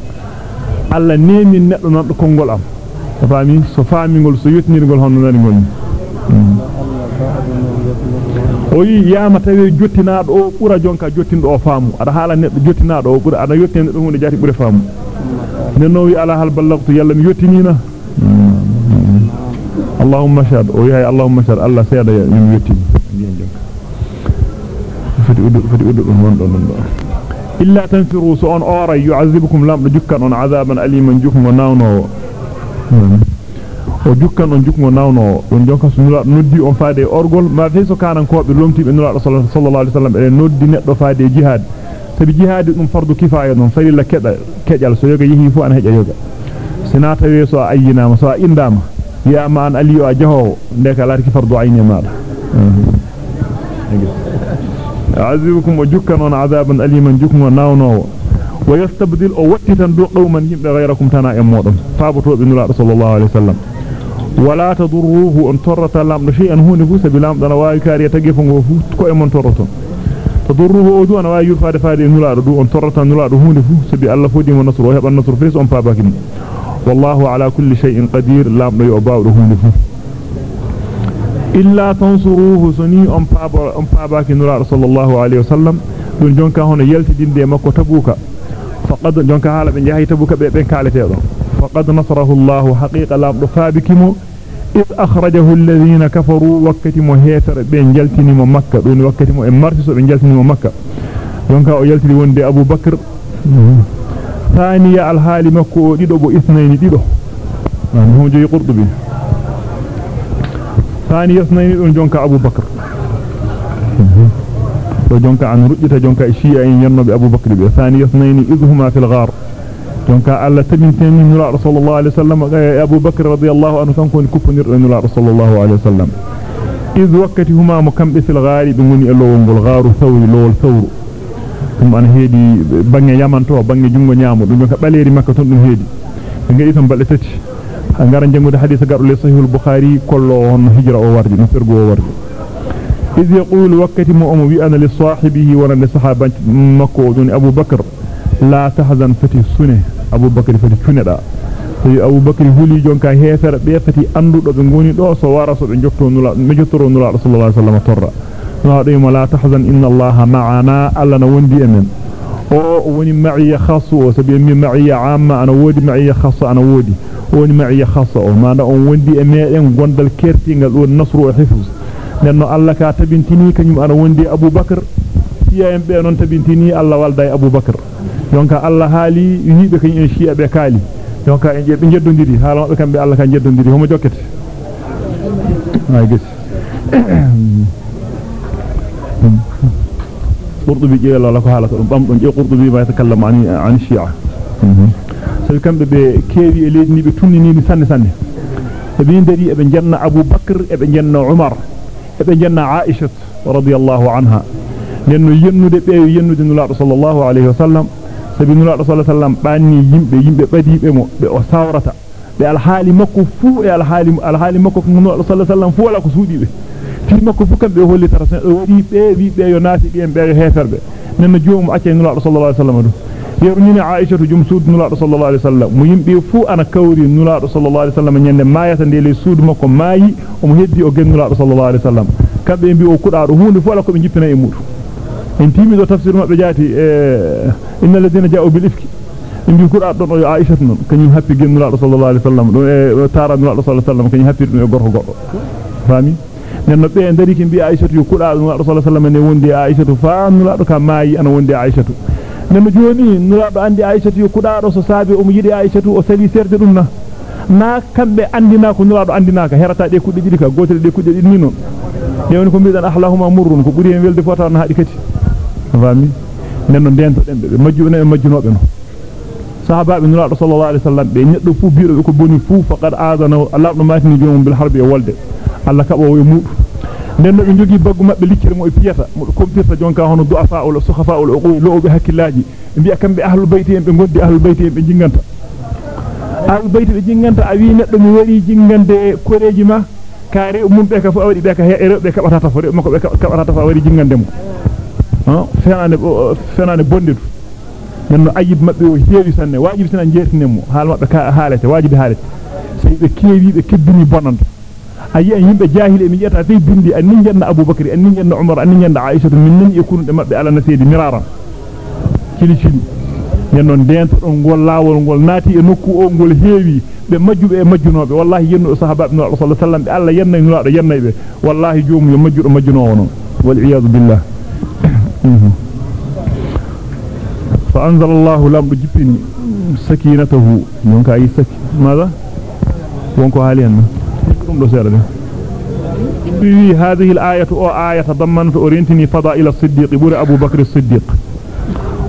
alla nemi neddo nan do kongol am fami so famingol so yuttinirgol honno nani ngol o yi yama tawi jottinaado o bura jonka jottindo o faamu ada hala neddo jottinaado o bura ada yottinde dum hunde jati bure faamu nenno wi ala hal ballagtu yalla mi yottinina اللهم شهد ويا اللهم شهد الله سيدا من يتي فدي ودو فدي ودو دون دون دون إلا تنفروا سؤال أورا يعذبكم لام جكان on عذابا أليما جكم وناونو o jukkan on jukmo nawno don jonka sunula noddi on faade orgol ma fe so kanan ko be lomti be nula sallallahu alaihi wasallam e noddi neddo faade jihad sabi jihad dum fardu kifaya non farilla keda kejal so yoga yihi fu an heja yoga sinata weso ayyina ma so indama ya ma an aliyo a jaho ndeka larki fardu ayni maada azibukum wa عذبكم وجكنا عذابا أليما جكم وناونوا ويستبدل أوتتا دو قوما يمب غيركم تانا أموضا فابطوا بن الله صلى الله عليه وسلم. ولا تضروه أن ترتا لامد شيئا هو نفوس بلام دنواي كاري تقفنه فوتكو أمن ترتا تضروه أدو أن واي يرفاد فادي أن الله أدو أن ترتا أن الله هو نفوس بألا فودي من نصر ويهب النصر فيس أم فاباكم. والله على كل شيء قدير لامد يؤباره نفوس. على كل شيء قدير لا يؤباو هونفو إلا تنصروه سني أم بابا أم بابا كنور صلى الله عليه وسلم. دون جونكا هنا يلتدين دي مكو تبوكا فقد جونكا حالا بن جاهي تبوكا بين كالتي فقد نصره الله حقيقة لا فابكمو إذ أخرجه الذين كفروا وكتمو هيتر بين جلتني مكة دون وكتمو إمارتسو بين جلتني مكة جونكا يلتدي وندي أبو بكر. ثانية الحال مكو ديدو بو إثنين ديدو. هو جي قرطبي. ثانية اثنين دون جونكا أبو بكر. جونكا عن رجة جونكا الشيعة ينمى بأبو بكر بي. ثانية اثنين إذ في الغار. جونكا ألا تيمين نراء رسول الله عليه وسلم. أبو بكر رضي الله عنه تنكون كف نراء رسول الله عليه وسلم. إذ وقتهما مكمب في الغار بموني اللون الغار ثوري لول ثور. dum an heedi bangi yaman to bangi jungo nyaamo dum ka baleri makka ton dum heedi ngedi ton balde tati ngara jangude hadith garu le sahih al-bukhari kollo on hijra o wardi. No fergo o wardi إذ يقول وقت مؤمن بأن لصاحبه ونن صحابة مكو دون أبو بكر لا تحزن فتي سنة أبو بكر فتي سنة أبو بكر هولي جون كان هيفر بيفتي أندو دو بنغوني دو سوارا سو بنجوكتو نولا مجترو نولا رسول الله صلى الله عليه وسلم ترى لا تحزن إن الله معنا ألا نوندي أمن o woni ma'iya khassu o sabi mi ma'iya amma ana wodi ma'iya khassa ana wodi. Woni ma'iya khassa o manda on wondi e meden gondal kertingal do nasru o hifz nenno alla ka tabintini kanyum ana wondi abubakar siya en be non tabintini alla walda e abubakar donc alla haali yiibe kany en shi'a be kaali donc en je be jeddondiri haala be kambe alla ka jeddondiri homo jokkete ay gis قرطبي جيل الله بام دون جي قرطبي ما يتكلم عن عن الشيعة سبي كامbe be keewi e leedi ni be tunnini ni sanne sanne e be ndari e be janna Abu Bakr e be janna Umar e be janna Aisha radiyallahu anha nenno yennude be yennude nulado sallallahu alayhi wa sallam sabi nulado sallallahu alayhi wa sallam banni yimbe yimbe badibe mo be o sawrata be alhaali makko fu e alhaali alhaali makko ko nulado sallallahu alayhi wa sallam fu wala ko suudibe fi makko fu kambe hollitara sen o wadi be wi be yo naati be en be heferbe nenno joomum acce nulado sallallahu alaihi wasallam do yerunina aisha to jum suud nulado sallallahu alaihi wasallam mu yimbe fu ana kawri nulado sallallahu alaihi wasallam nyande mayata de le suud makko mayi o mo heddi o gennulado sallallahu alaihi wasallam kambe mbi o kudaado hunde fu ala ko be jippina e mudu en timi do tafsir mabbe jaati e innal ladina ja'u bil ifki mbi kudaado don o aisha non kanyum happi gennulado sallallahu alaihi wasallam do e tara nulado sallallahu alaihi wasallam kanyum happi dum e gorko goddo fami nenno be ndari ki bi Aisha yu kuda Rasulullah sallallahu alaihi wasallam ne wondi Aisha fa nulaado ka maayi ana wondi Aisha nenno joni nulaado andi Aisha yu kuda do so saabe o yidi Aisha o sali serde dum na na kambe andina ko nulaado andina ka herata de kudde didi ka gotel de kudde didi non yewni ko bidan ahlahuma murrun ko buri en welde fota na hadi kati fami nenno dento dembe be majjuna e majjunobe no sahaba be nulaado sallallahu alaihi wasallam be neddo fu biiro ko boni fu faqad adana Allah do matini jomum bil harbi e wolde Allah kabo e mudu den no be jogi baggu mabbe likkere mo e piyata mo kompirta jonka hono du'afa ul sukhafa ul uqul lo be hakkilaji biya kambe ahlul bayti en be gondi ahlul bayti en be jinganta ahlul bayti be jinganta a wi neddo mo wari jingande koreji ma kare mum be ka fu awdi be ka heere be kabata ta fore mako be kabata ta fa wari jingande mo ha fenane fenane bondidu nenno ayib mabbe o heewi sanne wajibi tan jertinemo haal mabbe ka haalete wajibi haalete sey be keewi be kebbini bonanta ayi en yimbe jahile mi yata tay bindi an nin janna abubakar an nin janna umar an nin janna aisha min nan yakunu de mabbe ala nasidi mirara cili cili yennon dento don gol lawol gol naati e nokku o gol heewi be majjube e majjunobe wallahi yenno sahaba ibn rasul sallallahu alaihi wasallam be alla yenna no do yenna be wallahi joomu yo majjudo majjunowo non wal iyad billah fa anzala allah lam jipini sakinatahu non ka yi saki ماذا wonko hali en في هذه الآية أو آية تضمنت أورينتني فضائل الصديق بور أبو بكر الصديق.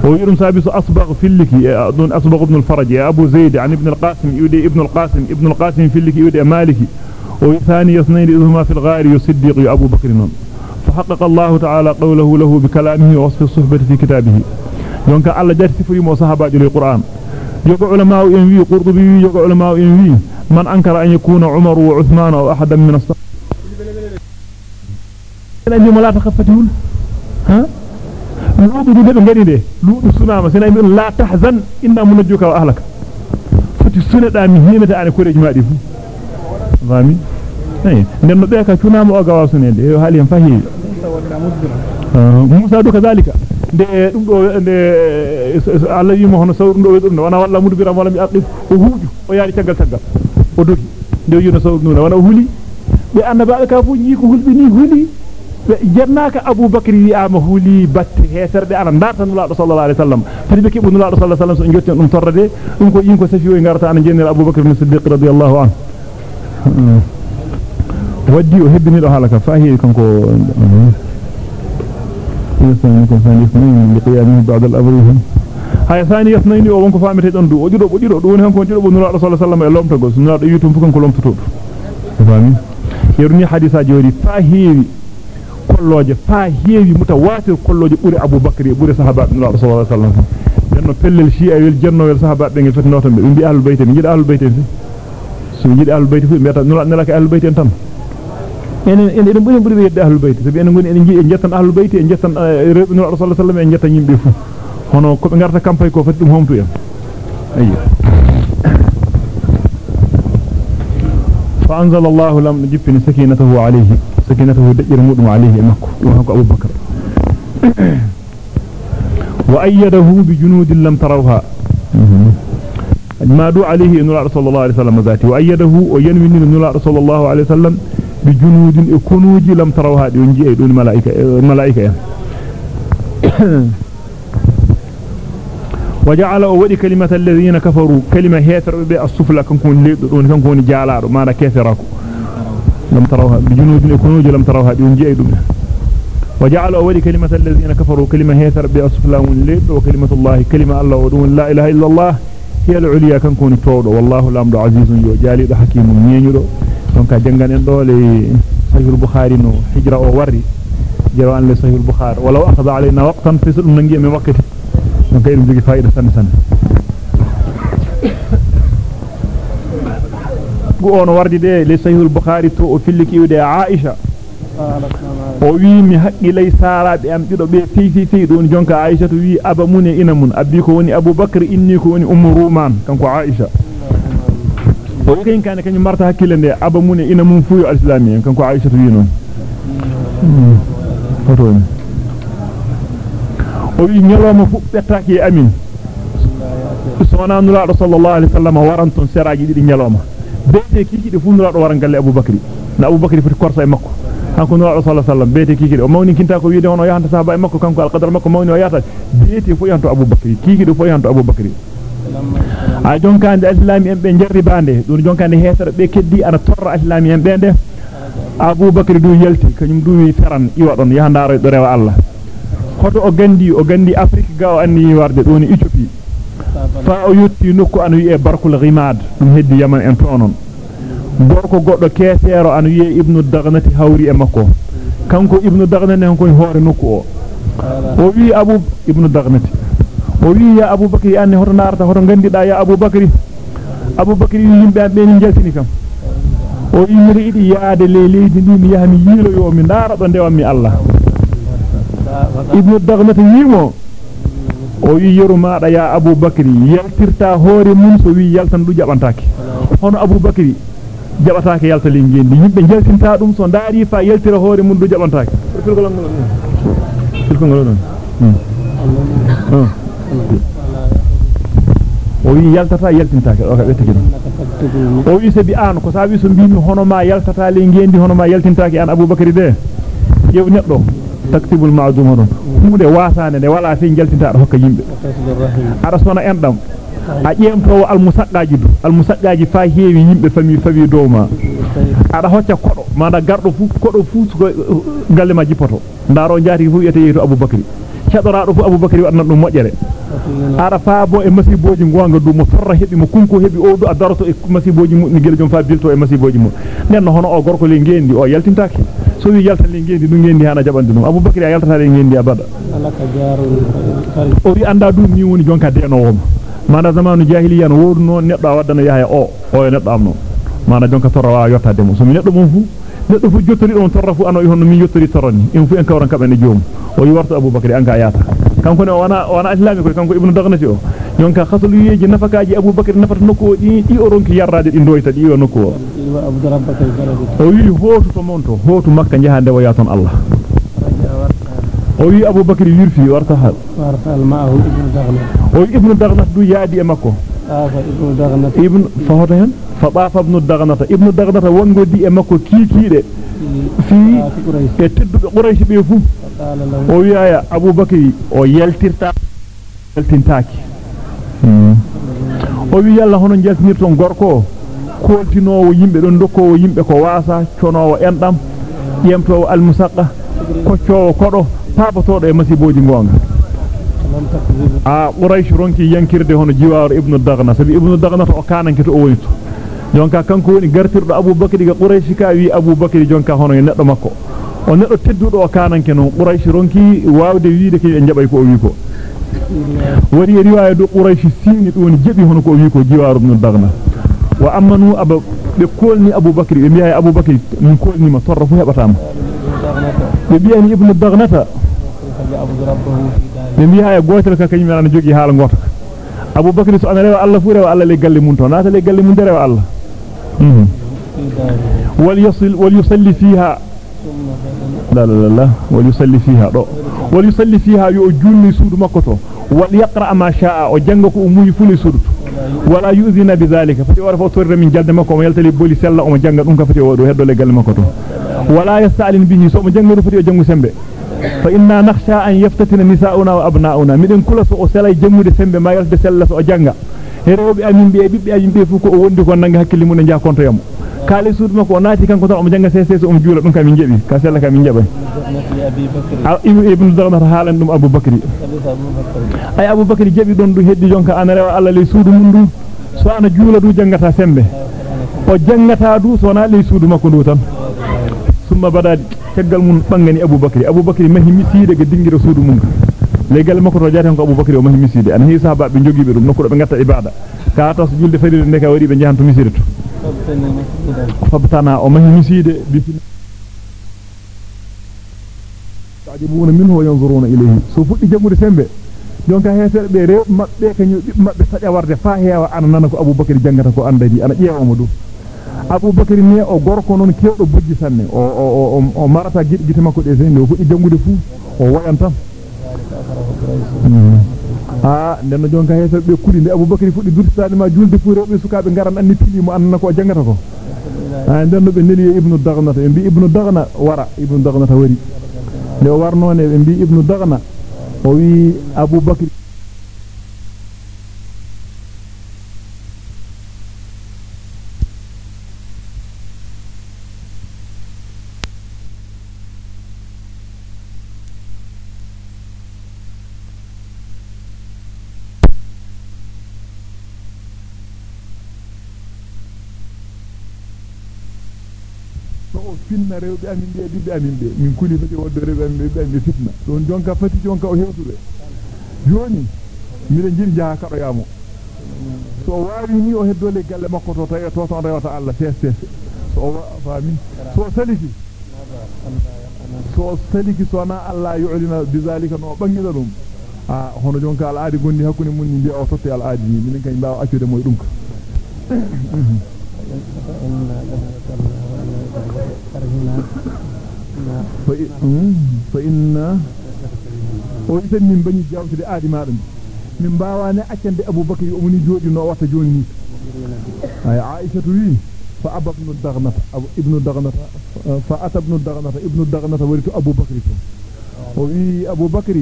ويرم سابس أصبغ في اللك دون أصبغ ابن الفرج يا أبو زيد عن ابن القاسم يودي ابن القاسم ابن القاسم في اللك يودي مالك. وثاني اثنين إذهما في الغار يصدق يا أبو بكر فحقق الله تعالى قوله له بكلامه ووصف الصحبة في كتابه. يونك الله جات سفري مو صحابة القرآن. يقع علماء ينوي قرطبي يقع علماء ينوي من أنكر أن يكون عمر وعثمان أو أحدا من الصحابة لأن يوم لا تخفتهول ها؟ لوط دي دبن غني دي. لوط سنام سنا يقول لا تحزن. إنا منجوك وأهلك. فتي سنة دامي هيمة أنا كوري جماعة دي. فامي نعم نعم نعم نعم نعم نعم نعم نعم نعم نعم موسى دو كذلك. دي دو الله يما هو جناك أبو بكر يا مهولي. بات هيتر دي. أنا دارت صلى الله عليه وسلم. تريبك ابن الله صلى الله عليه وسلم؟ سو نيوتي دوم تردي دوم ينكو سفيو غارتا أنا جنن ابو بكر الصديق رضي الله عنه. ودي يهبني له حالك فاهي كنكو يسمونكم ثاني اثنين لقيامه بعد الأبريهم هاي ثاني اثنين woni hanko dido bo nura rasul sallallahu alaihi wasallam e lomtago sunna do yutum fukan ko lomtato fami yerni hadisa jori fa heewi kolloje fa heewi mutawatir kolloje buri abubakar e buri sahaba nura rasul sallallahu alaihi wasallam denno pellel shi'a wel janno wel sahaba be ngel fetno tan be bi ahlul bayt mi jida ahlul bayt fi so jida ahlul bayt fu be ta nura nelaka ahlul bayt tan enen en eden buri buri yedde ahlul bayt sabi enen goni enen ji en jettan ahlul bayt en jettan rewbe no rasul sallallahu en jettan yimbe fu hono ko be garta campagne ko fati dum homtu en ayyo fa anzala allah lam jiffini sakinatahu alayhi sakinatahu dajjir mudum alayhi makko dum hanko abubakar wa ayyadahu bi junudin lam tarawha ما دو عليه نور رسول الله عليه وسلم ذاتي وأيده وينمي نور رسول الله عليه وسلم بجنود كنوج لم تروها دون جي دون ملائكة ملائكة وجعل أولي كلمة الذين كفروا كلمة هيثر بالسفلى كن كون ليد دون كن كون جالار ما كافركم لم تروها بجنود كنوج لم تروها دون جي دون وجعل أولي كلمة الذين كفروا كلمة هيثر بالسفلى ليد وكلمة الله كلمة الله ودون لا إله إلا الله هي العليا كان كون تودو والله لامدو عزيز يو جالي دو جنغان ان دو لي صحيح البخاري نو هجره أو وري جرو ان صحيح البخاري ولو اخذ علينا وقتا في سلم نغي من وقت دونك ايدم جوغي فايده سن سن go on wardi de le sahih al-bukhari to o filliki wiide aisha o wi mi haqqilay saraabe am dido be fi fi fi don jonka aisha to wi aba mun e ina mun abbi ko woni abubakar inni ko woni ummu ruman kanko aisha o kan marta hakkile de aba mun e ina mun fuyo al-islami kanko aisha to wi non foto o wi nyaloma fu bettaki amin sona nula sallallahu alaihi wasallam waranton seraji didi nyaloma bete kiki de fu nula do waran galle abubakar na abubakar foti korsa e makko hanko no rasul sallallahu alaihi wasallam beete kikide o mawni kinta ko wiide hono yahanta sahaba e makko kanko alqadar makko mawni o yata beete fu yanto abubakar kikide fu yanto abubakar a jonkande islami en be jarribande dun jonkande heesere be keddi ana torra islami en be de abubakar du yalti kanyum du wi feran iwa don yahandaro do rewa allah hoto o gandi o gandi afrique gaw anni warde doni ethiopie fa o yotti nokku an wi e barkul ghimad dum heddi yaman en to onon gorko goddo keetero an wiye ibnu dagnati hawri e makko kanko ibnu dagnati hanko hoore nokku o o wi abu ibnu dagnati o wi ya abu bakri anni hoto narata hoto gandida ya abu bakri abu bakri yimbe be ni jaltini kam o wi mi idi yaade le leydi ndi mi yahmi yilo yo mi ndara do ndewam mi allah ibnu dagnati yimo o wi yeru maada ya abu bakri yaltirta hoore mun so wi yaltan du jabantake hono abu bakri jabataake yaltali ngendi yimbe jaltinta dum so daari fa yaltira hoore mun du jabantaake filgol ngol filgol non o wi yaltata yaltintaake o ka bettiki o wi se bi an ko sabi so bimi hono ma yaltata le ngendi hono ma yaltintaake an abubakar de yew neddo taktibul ma'dum don hunde wasane ne wala fe jaltinta ada hokka yimbe ara sona endam a ƴeemtowo almusaqqaji du almusaqqaji fa heewi yimbe fami fami dowma ada hocca kodo manda gardo fu kodo fu galle ma jippoto ndaro jaati fu yete yeto abubakri hedorado fu abubakri wadna dum mojjere ada fa bo e masiboji gonga du mo torra hebi mo kunko hebi o du adarto e masiboji mu gel jom fa bilto e masiboji mu nen hono o gorko le ngendi o yaltintaki so wi yalta le ngendi du ngendi hana jabande dum abubakri yaltata le ngendi abada alaka jaru o wi anda du mi woni jonka denowo mana zamanu jahiliya no wodno neddo waddana yahay o o e neddo amno mana jonka torra wa yottade mo so mi neddo mon fu neddo fu jottori don torra fu ano hono mi yottori torrani en fu en kawran kabane joom o yi warta abubakar an ka yata kanko ne wana wana islami ko kanko ibnu dagnati o yonka khasalu yeji nafakaaji abubakar nafata nokko di di oronki yarrade di doyta di o nokko o o wi hotu to monto hotu makka jahande wa yaton allah o wi abubakar yurfi warta hal warta al ma'ahu ibnu dagnat o ibnu dagnat du yaadi e makko afa ibnu dagnat ibnu fahota hen fa bafa ibnu dagnat ibnu dagnat wongodi e makko kikiide e teddube quraish be fu o wi aya abubakar o yaltirta yaltintaaki. O wi yalla hono jaltinirton gorko koltinowo yimbe don dokkowo yimbe ko waasa conowo endam yemtowo almusaqqa koccowo kodo pabotodo e masiboji gonga a quraish ronki yankirde hono jiwaaru ibnu daghna. Sabi ibnu daghna to o kananke to o woni to jonka kanko woni gartirdo abubakar ga quraish ka wi abubakar jonka hono e neddo makko o neddo teddudo o kananke non quraish ronki waawde wiide ke en jabay ko o wi ko wari riwaya do quraish sini do woni jebi hono ko o wi ko jiwaaru ibnu daghna wa amanu aba be kolni abubakar be biya abubakar min kolni ma torra fu hebatama be biya ni ibnu dagnata be biya e gotel ka kanyum ana jogi haala goto abubakar so ana rewa allah fu rewa allah le galle mun to nata le galle mun rewa allah yasil wal yusalli fiha لا لا لا وليصلي فيها. دو وليصلي فيها يو جوني سود مكوتو وليقرأ ما شاء وجنغكو موي فولي سودتو ولا يؤذن بذلك. فتي ورفو تور من جلد مكو. ما يلتلي بولي سلا أو جنغ دون كفتي ودو هدو لي غال مكوتو ولا يستعلن به. سو جنغ فتي جنغ سمبه فإنا نخشى أن يفتتن نساؤنا وأبناؤنا. من كل سلا جمود سمبه ما يلد سلا سو herobe amin be bibbe amin be fu ko wondi ko nanga hakkille mun ja konto yamo kale suud makko naati kanko tan o janga sese o juula dum kam min jebi ka sella kam min jebay ibn darda halan dum abu bakri ay abu bakri jebi don du heddi jonka ana rewa alla le suudu mun du so ana juula du jangata sembe o jangata du so na le suudu makko du tan summa badadi teggal mun bangani abu bakri abu bakri mahimi siide ge dingira suudu mun legal makko to jaten ko abu bakri o mahimi siide ana hi sahaba be jogibe dum nokko be ngatta ibada ka tos julde faride ndeka wari be jahanto misirito فابتنا ومه مسيد تعجبون منه وينظرون إليه سوفت جمهور سنبه jonka hefer be rew mabbe kanyu mabbe tadya warde fa heewa an nana ko Abubakar jangata ko andadi ana jeewa mo du Abubakar ne o gorko non kewdo bujji sanne o o o marata gite makko de sen do fudi jangude fu o wayanta ah den jonka hefer be kuli de Abubakar fudi durtade ma julde fu rewbe sukabe ngaran anni pili mo annana ko jangata ko ah den be neli ibnu daghna be bi ibnu daghna wara ibnu daghna wari de warnone be bi ibnu daghna o wi abubakar finna rewbe amin be bibbe amin be min kuli fati woddo rewbe amin be be fitna don jonka fati jonka o hewtude joni mire jiri jaha kado yamo so wawi ni o heddole galle makko to tawi to ton rewata Allah tes tes so fami so saliki so saliki so na Allah yu'lina bizalika no bangida dum a hono jonka al aadi gondi hakkunde mun ni bi'a o totti al aadi ni min kany baawa accude moy dum ka فإن ويسن من بني جاوت دي آدي مادم من باواني أكن دي أبو بكر أمني جوجي نو واتا جوني. أي عائشة وي. فأبى ابن الدغنة ابن الدغنة فأتى ابن الدغنة ابن الدغنة ورث أبو بكر. وي أبو بكر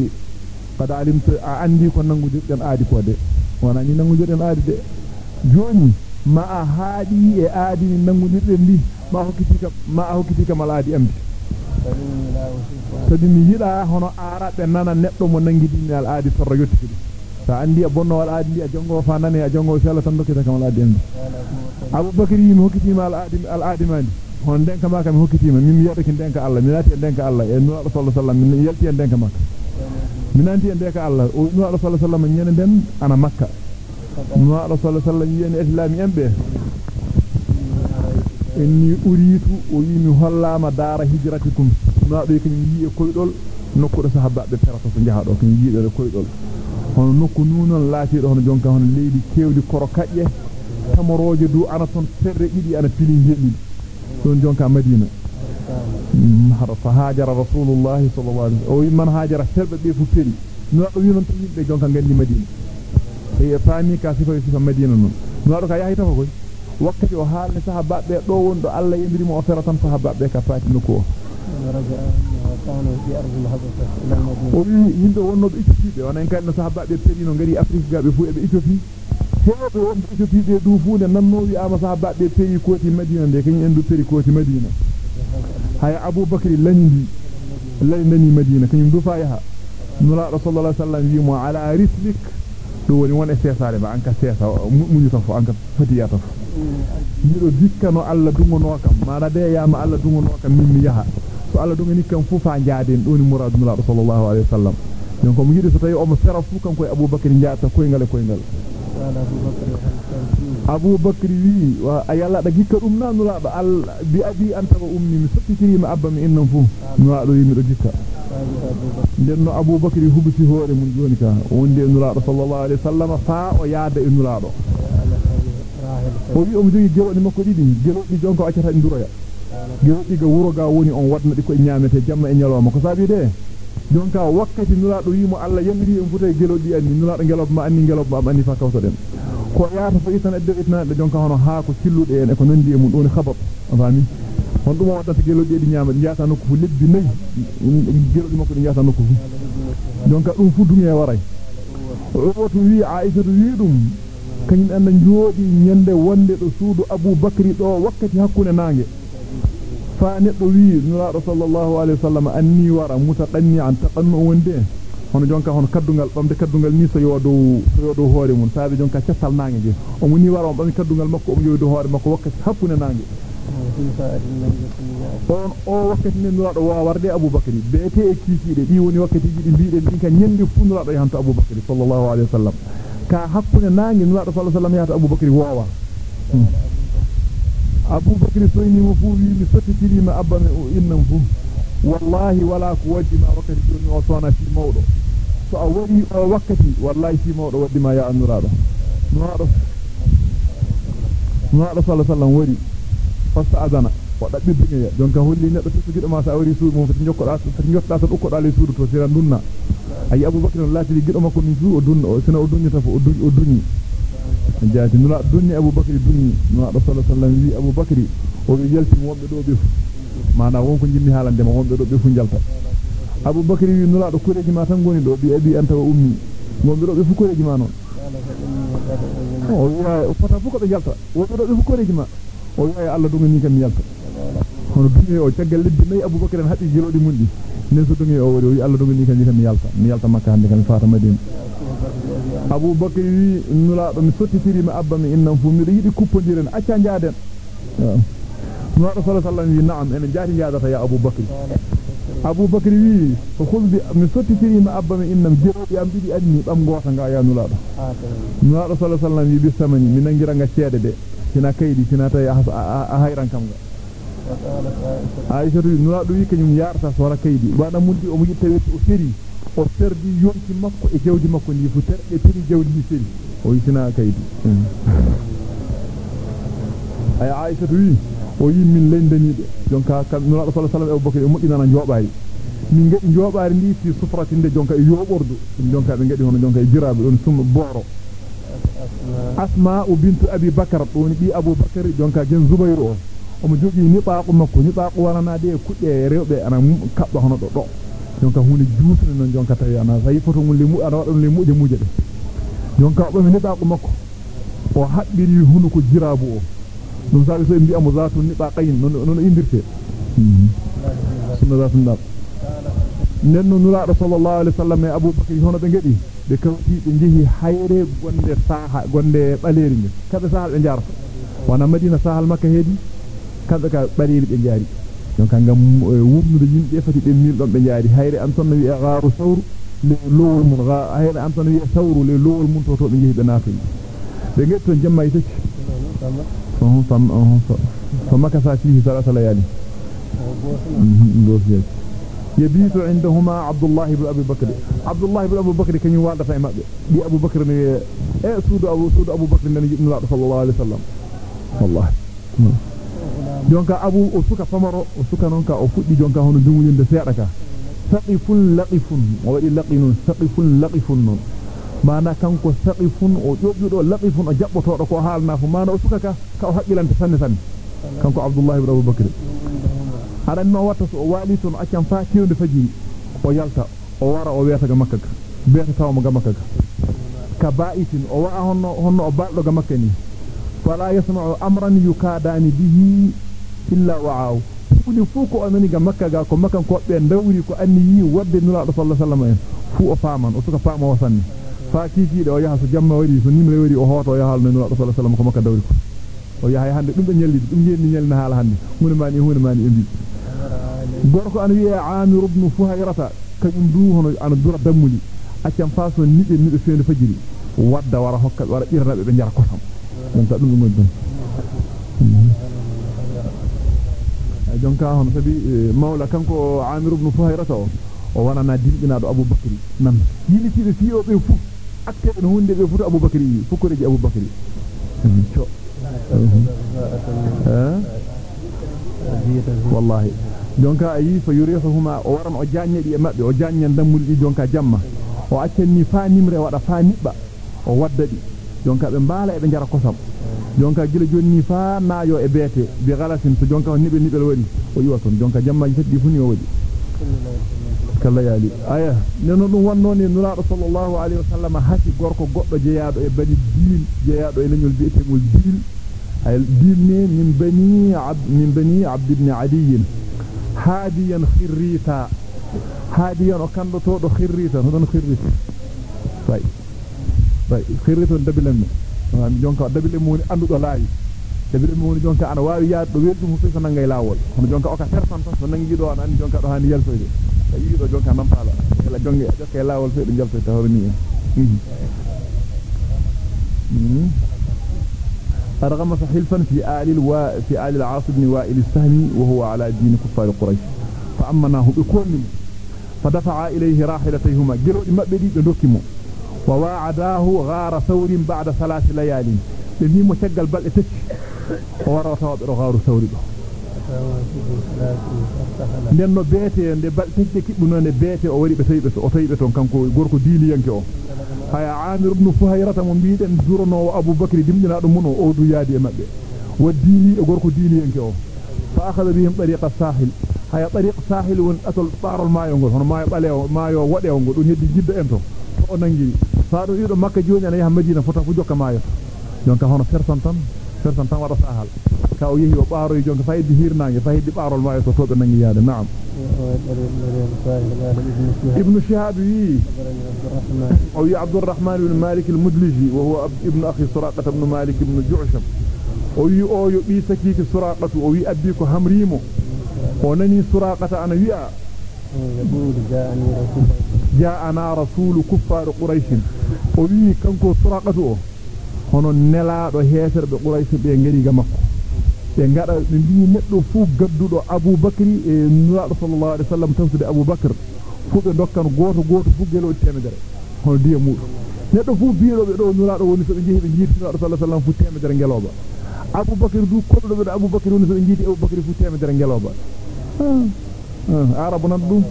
قد علمت عندي نانغو جودن آدي كو دي وأنا نانغو جودن آدي دي. جوني. Ma a haadi e aadi nangudirden ndi ma hokkiti kam ma hokkiti kam alaadi amdi sadi mi yida hono arabe nana neddo mo nangidini al aadi torro yottiki sa andi a bonno al aadi a jongo fa nane a jongo sella tan dokkita kam al aadi amdi abubakar yi mi hokkitima al aadi al aadi mandi hon denka ma kam hokkitima min yada ki denka Allah mi lati denka Allah e nu Allah sallallahu alaihi wasallam min yalti en denka makka min anti en denka Allah o nu Allah sallallahu alaihi wasallam nyene den ana makka embe inni uritu o yimi hollama dara hijratikum naado e kany yi e koydol nokku do sahabaabe perata so jaha do kany yi do e koydol hono nokku nunon laati do hono jonka hono leydi kewdi koro kadje tamoroje du ana ton terre didi ana pili hebi don jonka madina hada fa hajara rasulullah sallallahu alaihi wasallam o man hajara terbe be fu peli naado yinon tan yimbe jonka gandi madina e faami ka sifa sifa madina non naado ka yahi tafa koy wakkati o haalne sahabaabe do wondo Allah yembiri mo o fera tan sahabaabe ka faati nuko o yimbe wonnobe Ethiopie onen kan sahabaabe pelino ngari Afrique gaabe fu ebe Ethiopie hewbe wonbe Ethiopie be du fu ne nanno wi ama sahabaabe peyi koti Madina de kany endu peri koti Madina hay Abu Bakr landi landi Madina kany du fa yaha nula rasulullah sallallahu alaihi wasallam wi mo ala rislik do woni won e sesare ba anka sesa muñu tan fo anka fatiyata fo yido dikkano alla dungono kam mara de yama alla dungono kam min mi yaha so alla dungani kam fu fa jaaden doni muradu nula sallallahu alaihi wasallam donc mo yidi so tawi o mo fera fu kan koy abubakar jaata koy ngale koy ngal أبو بكر وي وأيلا دقيقة أمنا نلا بأل بأبي أنت وأمي مسكتري ما أبا من إنهم فو نلا دو يمي دقيقة لأنه أبو بكر هبتي هوري من جونك وندي نلا صلى الله عليه وسلم فا وياد نلا دو o wi o mi jogi gerodi makko didi gerodi jonko accata nduroya gerodi ga wuro ga woni on wadna di ko nyaamete jamma e nyaloma ko sabi de jonka wakkati nulaado wimo alla yamiri en futay gelodi anni nulaado gelob ma anni gelob ma anni fa kawto den ko yaata fa itan edde itnaade jonka hono ha ko cillude en e ko nandi e mun don khabab fami hon dum waddata gelodi di nyaama di jaata nokku fu lebbi nayi gelodi makko di jaata nokku fu jonka dum fu dum e waray o to wi aisha wi dum kanyum en joodi nyande wonde do suudu Abu Bakri do wakkati hakkunde nange fa neddo wi nura sallallahu alaihi wasallam anni wara mutaqanni an taqannu wonde hono jonka hono kaddungal bamde kaddungal ni so yodo yodo hoore mun saabe jonka cettal nange je o muni wara on bami kaddungal makko o yodo hoore makko wakkati hakkunde nange on o wakkati ne nura do wa warde Abu Bakri beete e kiikide di woni wakkati di biide din kan nyande fu nura do yanto Abu Bakri sallallahu alaihi wasallam ka hakkunde nangi nulaado sallallahu alaihi wasallam yaata abubakar wowa abubakar soyni mo fu wi mi sottitiri ma abba me innam fu wallahi wala ko waddi ma wakati joni o sona fi mawdo so a wari o wakati wallahi fi mawdo waddi ma ya nulaado nulaado sallallahu alaihi wasallam wari fasta adana o dabbi dunga jonka holli neddo tugido ma sa wari suudu mo fati jokkoda fati jokkoda tan ukkoda le suudu to sira dunna ay abubakar lati gido makko ni fu o dunno o sina o dunyata fu o dunni o dunni jaati nula dunni abubakar dunni nula do sallallahu alaihi wasallam wi abubakar o wi yalti wonbe do be fu mana wonko jinni haalande ma wonbe do be fu jalta abubakar wi nula do kureji ma tan goni do bi abi anta wa ummi wonbe do be fu kureji ma non o wi o fata fu ko be jalta wonbe do be fu kureji ma o wi Allah dunga ni kam yalta hono dunni o tagal lebbi nay abubakar en habi jelodi mundi nen so dungi o wori o wi Allah dunga ni kam mi yalta mi yalta makka hande kam fata madina Abu Bakr wi nula do mi sottitiri ma abba mi innam fu mi yidi kuppodiren acca jaaden Nula sallallahu alaihi wasallam wi na'am en jaati jaadata ya Abu Bakr Abu Bakr wi ko khulbi mi sottitiri ma abba mi innam jerobi am bidi anni bam gota nga ya nula do Nula sallallahu alaihi wasallam wi bi samani mi nangira nga cede de sina kaydi sina tay a hayran kam Aisha nula do wi kanyum yarta sora kaydi wada mundi o mu yitta wetti o seri o perdi yonki makko e jawdi makko ni fu terde piri jawdi ni seri o yisina kaydi ay Aisha wi o yi min lendanibe jonka kam nula sallallahu alaihi wasallam e bokko e modinana jobaari min gadi jobaari ndi fi sufratinde jonka e yobordu jonka be gadi hono jonka e jirabe don sum boro asma bintu abi bakar don bi abu bakar jonka gen zubayr o omo jogi nibaaqu makko nibaaqu waranaade e kudde rewbe ana kabba hono do do jonka hunde juusne non jonka tawi ana sayi foto mun limu ana wadon limu de muje de jonka o be nibaaqu makko o habbiri hunu ko jirabu o dum sabi so mbi amu zatu nibaqayn non non indirte sunna zatu ndab nenno nuraado sallallahu alaihi wasallam e abubakar hono be ngedi be kawti be jehi hayre gonde saha gonde baleri ngi kabe sahal be jarata wana madina sahal makka hedi kambe ka baleri be jaari donc ngam wurnude yimbe fati be mil don be jaari hayre an ton wi gharu sawru le lowol mun hayre an ton wi sawru le lowol mun to to be jehi be nafi be ngetto jamma ite on fam on fam ka sa fihi salasa layali يبيت عندهما عبد الله بن أبي بكر. عبد الله بن أبي بكر كان يوالد في مبه دي أبو بكر ني إيه؟ سود ابو سود أبو بكر ني ابن الله صلى الله عليه وسلم. والله. دونك أبو اسوكا فمرو اسوكا نونكا أو فدي دونك هونو دمو نند سيدكا ثقيف لقيف. ولي لقين. ثقيف لقيف. ما أنا كانكو ثقيف. أو جوبدو لقيف أو جابتو دو كو حالنا فما أنا اسوكا كا أو حقيلان تسن تسن كانكو عبد الله بن أبي بكر. Bakr aran no watta so wali ton accam fa kewde fajiri o yalta o wara o weta ga makka ka beta tawmo ga makka ka ka ba'itin o wa honno honno o baldo ga makka ni fala yasma'u amran yukadani bihi illa wa'aw kuli fu ko anani ga makka ga ko makkan ko be dawri ko anni yi wadde nula do sallallahu alaihi wasallam fu o faman o suka fama wasanni fa kiki de o yaha so jamma wari so nimre wari o hoto yahal nula do sallallahu alaihi wasallam ko makka dawri ko o yaha hande dum be nyalli dum jenni nyalna hala hande hunde mani hunde mani embi gorko an wi'a amir ibn fuhayrata kanyum du hono an dura dammuli accam faso nibe nibe feende fajiri wadda wara hokka wara irnabe be jara kosam don ta dum dum jonka hono sabi mawla kanko amir ibn fuhayrata o o wanana dimbina do abubakar nan yilitibe fiyobe fu akke no hunde be futu abubakar yi fukoreji abubakar co wallahi jonka ayi fa yurihuma o waran o jaanyedi e mabbe o jaanyen dammuldi jonka jamma o accenni fa nimre wada fa nibba o waddadi jonka be mbala e be jara kosam jonka gila jonni fa naayo e beete bi galasin to jonka nibe nibel wadi o yiwa ton jonka jamma feddi funi o wadi kala yali aya neno dum wonno ni nulaado sallallahu alaihi wasallam hasi gorko goddo jeyaado e bani din jeyaado e lenyol bi'etegol din ay din ne min bani abd min bani abd ibn adi do khirrita no don khirrita fay fay khirrita dabilan mi jonka dabile mo ni andudo laayi dabile mo ni jonka ana waawi yaade do weldum fu so nangay laawol hono jonka o ka persan tan so nangi do an jonka do hani yelsoyde yi do jonka nampala la jonge jokke laawol fe do jaltoyta hormi أرغم حلفا في آل الوا في آل العاص بن وائل السهمي وهو على دين كفار قريش. فأمناه بكل فدفع إليه راحلتيهما. جلو مبدي دوكيمو وواعداه غار ثور بعد ثلاث ليال. بمي مشغل بل تتش وورا غار ثور. دو nenno beete nde bal tejje kibbuno ne beete o wari be taybe o taybe ton kanko gorko diiliyanke o هيا عامر بن فهيرة من بيت انزورنا وابو بكر دمجنا دمونه اودو يادي مبه وديني اغوركو ديني انكي أو فأخذ بهم طريق الساحل هيا طريق ساحل وان اتل طار الماء ينقل هنو ما يباليه وما يوديه ونقل ون يدي جد انتو فأو ننجي يدو مكة جوانيا نيها مدينة فتفو جوكا مايو يونك هنو فرسان تن فرسان تن ورساحل ka o yehi o baaro e jonka faydi hirnaange faydi baarol maayo to tobe nangi yaade. Na'am. ابن شهاب أو عبد الرحمن بن مالك المدلجي وهو ابن أخي سراقة بن مالك بن جعشم أو أو يبي سكيك سراقة أو يأبيك همريمو ونني سراقة أنا ويا جاءنا رسول كفار قريش أو كنكو سراقة hono nelaaɗo heeserbe quraysh be ngari ga makko. Be ngada be mbi neddo fu gaddudo Abu Bakri e nuraado sallallahu alaihi wasallam tawsude Abu Bakr fu be dokkan goto goto fu gelo temedere hono diya mudu neddo fu biiro be do nuraado woni so be jehi be jiiti nuraado sallallahu alaihi wasallam fu temedere ngeloba Abu Bakr du koddo be Abu Bakr woni so be jiiti Abu Bakr fu temedere ngeloba ah arabu nan dum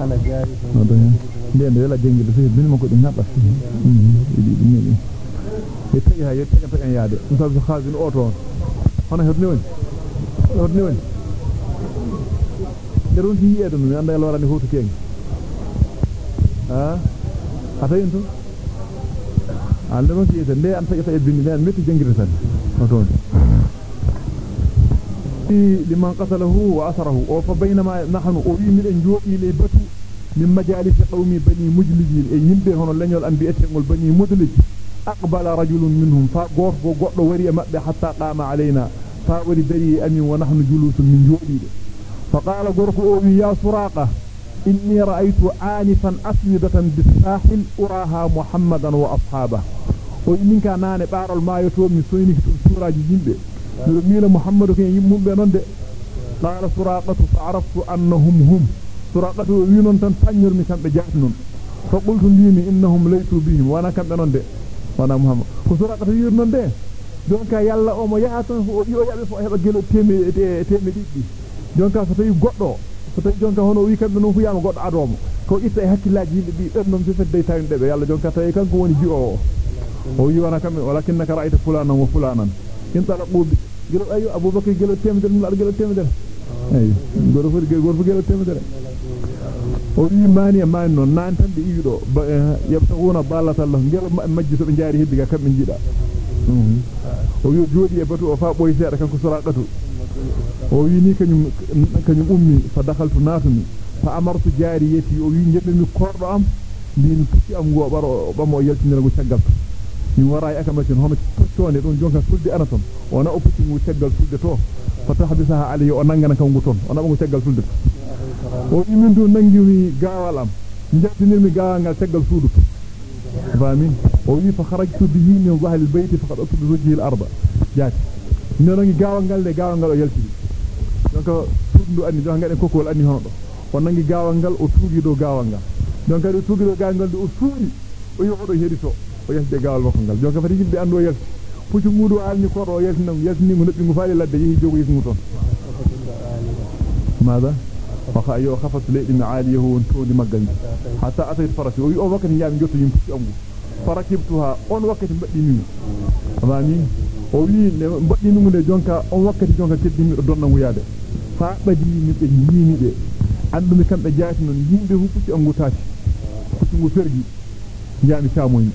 ana jari nden de la jengi de fi bin mako dum nabba e hedni woni deron ti yeedo mi anda e lorani hoto kengi ha atayin to alle non ti yete nde an tagi ta e bindi nden metti jengirde tan oto liman qatalahu wa asarahu o fa baynama nahnu o wi miden joobi le batu min majalisi qawmi bani mujlijin e yimbe hono lenyol anbi'atengol bani mudlij aqbala rajulun minhum fa gorko goddo wari e mabbe hatta qama alaina fa wari dari amin wa nahnu julusun min joodide fa qala gorko o wi ya suraqa inni ra'aytu anifan aswidatan bis-sahil uraha muhammadan wa ashabahu o minka nane barol mayoto mi soyni to suraji yimbe mi mila muhammadu ken yimmumbe non de qala suraqatu fa'araftu annahum hum suraqatu wi tan wana muhammad ko suraqatu wi non de donc yalla o mo yaata o wi o yabe fo heba gelo temi temi diddi donc so tawi goddo so tawi jonka hono wi kambe non fu yama goddo adomo ko itta e hakkillaji yimbe bi ben non fefedde tawinde be yalla jonka tawi kanko woni ji o o wi wana kambe walakinnaka ra'ayta fulanan wa fulanan in talaqu gelo ayo abubakar gelo temedere mul gelo temedere ay goro fu goro fu gelo temedere o wi mani mani non nan tan be iwido yabtaguna balata allah gelo majji to be jaari heddiga kambe jida o wi jodi e batu o fa boy seeda kanko suraqatu o wi ni kanyum kanyum ummi fa dakhaltu natumi fa amartu jariyati o wi jebbe mi kordo am min tuti am go baro bamo yaltinira go caggal min wara e akamatin hono tone don jonka fulde anaton ona o putti mu caggal fulde to caggal fulde o min do nangi mi gawal am jattinirmi gawangal teggal suudu fami o wi fa kharajtu bihi min zahri albayt faqad atbi wajhi al-ardh jati nono ngi gawangal de gawangal o yaltidi donc suudu anni do ngaden kokol anni hono do o nangi gawangal o tuugi do gawangal donc do tuugi do gawangal do o suudi o yodo hedito o yasde gawal makko gal donc fati yimbe ando yalti puccu mudu alni ko do yalti nam yalti ni ngo nabbi ngo faali ladde yehi jogo yismu ton ماذا فخا ايو خفت ليدي معاليه وانتودي مغاني حتى اتيت فرسي أو وقت نيام جوتو يم في امغو فركبتها اون وقت بدي ميمو فامي o wi ne baddi numu de jonka on wakkati jonka teddimi do donna mu yaade fa badi mi be nyimi be andumi kambe jaati non yimbe pucci am gutaati pucci ngu fergi jaami saamoyni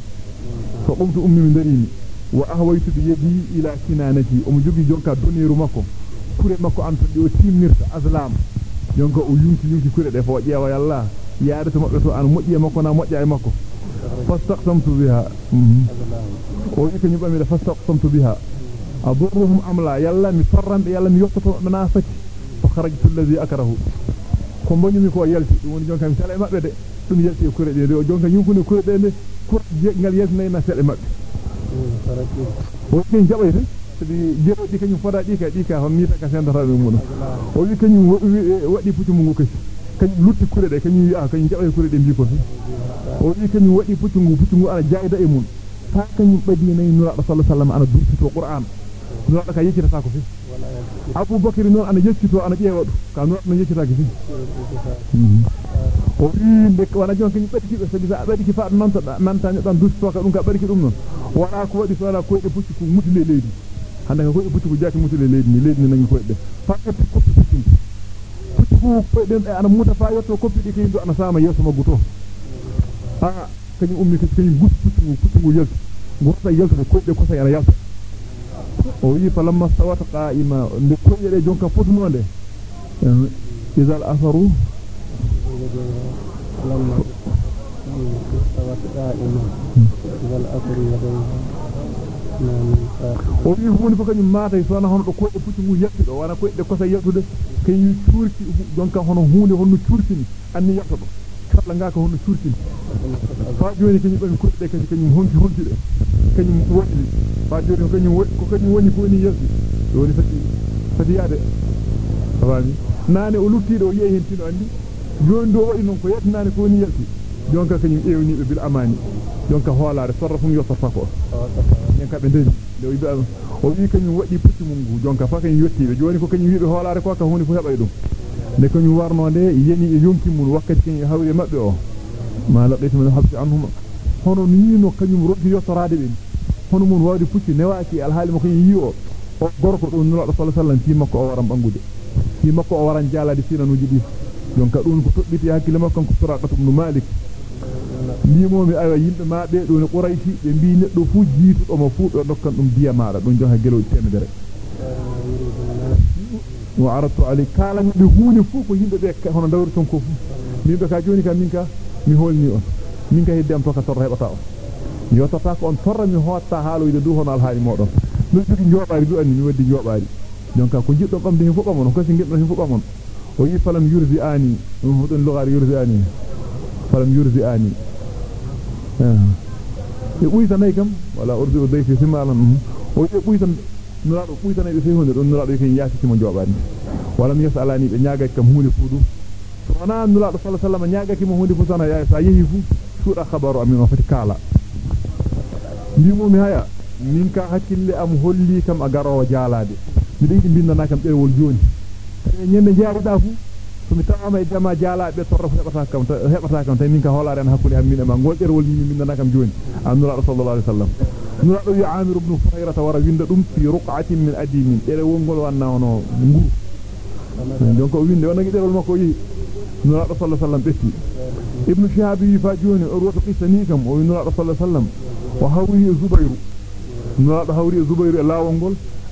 so qumtu ummi min darimi وأهويت بيدي إلى كنانتي. أم جوغي جونكا دونيرو ماكو كوري ماكو انتي أو تيمنيرتا أزلام. جونكا أو يونكي يونكي كوري ديفو جيوا يالا يارتو ماكو تو ان موجي ماكو نا موجي اي ماكو. فاستقسمت بها. أو يكي نيبا مي فاستقسمت بها. أضرهم املا يالا مي فرام يالا مي يوتو منا فك فخرجت الذي أكره. كوم بني مي كو يالتي دون جونكا مي سالي مابدي دون يالتي كوري دي. جونكا يونكو كوري دي. كور جيغال يالتي ناي ما سالي مابدي o ken jabayte sabi jero di kanyum foda di ka di ka hon mita ka sendata be mun o wi kanyum wadi pucci mungu kasi kanyum lutti kure de kanyum wi a kanyum jabay kure de bi ko o wi kanyum wadi pucci mungu pucci mungu ana jaayda e mun fa kanyum badi nay nura sallallahu alaihi wasallam ana durtito qur'an nura ka yekita ta ko fi abu bakri non ana yeccito ana jeewa du ka nura no yeccita ki fi o wi de wana jon kanyum badi ki sabi sa badi ki fa non to nan tan dan durtito ka dum ka badi ki dum non wala ko wadi so wala ko de pucci ku mutile leydi hande ko pucci ko jati mutule leydi ni leydi ni nangi ko de fakati ko pucci pucci ko ko den ana muta fa yotto ko pidi kay do ana sama yeso maggu to ha kany ummi ko kany gut pucci ko pucci ko yelto gorta yelto ko de ko sa yana yalta o wi falamma sawata qa'ima nde ko yede jonka fotuno de izal asaru o wi hunde fo kanyum mata so na hono do ko de pucci ngu yetti do wana ko de ko sa yettude kany curki jonka hono hunde hono curkini anni yetto do kala ngaka hono curkini fa joni kanyum be ko de kanyum honki honki de kanyum wodi fa joni kanyum ko kanyum woni ko ni do woni fati fati yaade awani nane o luttido yehi hentino andi joni do wadi non ko yetti nane ko ni yetti jonka kanyum ewni be bil amani jonka hoolaare sarrafum yotta ko yanka be ndeni de wiibe o wi kanyum wadi pucci mungu jonka fa kanyum yottibe joni ko kanyum wiibe hoolaare ko ka hunde fu hebay dum de kanyum warno de yeni e yonki mun wakkati kanyum hawre mabbe o ma labbaytu min habsi anhum hono ni no kanyum roddi yottorade be hono mun wadi pucci newaaki alhaali kanyum yi o o gorko do nula sallallahu alaihi wasallam makko o waran bangude ti makko o waran jalade sinanuji di jonka dun ko tobbiti hakkile makko ko suraqatu ibn malik limomi awa yimbe ma be do ne quraishi be bi neddo fu jiitu do mo fu do dokkan dum biya maada don joha geloji temedere ko fu min be ka joni ka min ka mi holni on min ka heddam to ka torra hebata on mi yotata ko on torra mi hotta haaloyde du hono alhaali modon no jogi njobaari du anni mi waddi njobaari jonka ko jiddo bamde fu bamon ko si ngiddo fu bamon o yi falam yurzi ani dum hudon lugar yurzi ani falam yurzi ani e buyta nay kam wala urdi o dayfi simalan o e buyta nuraado buyta nay be hunde don nuraado ken yaati mo jobaani wala mi yasalani be nyaaga kam hunde fudu to wana nuraado sallallahu alaihi wasallam nyaaga ki mo hunde fu sana yaay sa yehi fu suuda khabaru amin o fati kala ndimo mi haya min ka hakkille am holli kam a garowo jaalaade mi deydi bindana kam derewol joni nyende jaarida fu e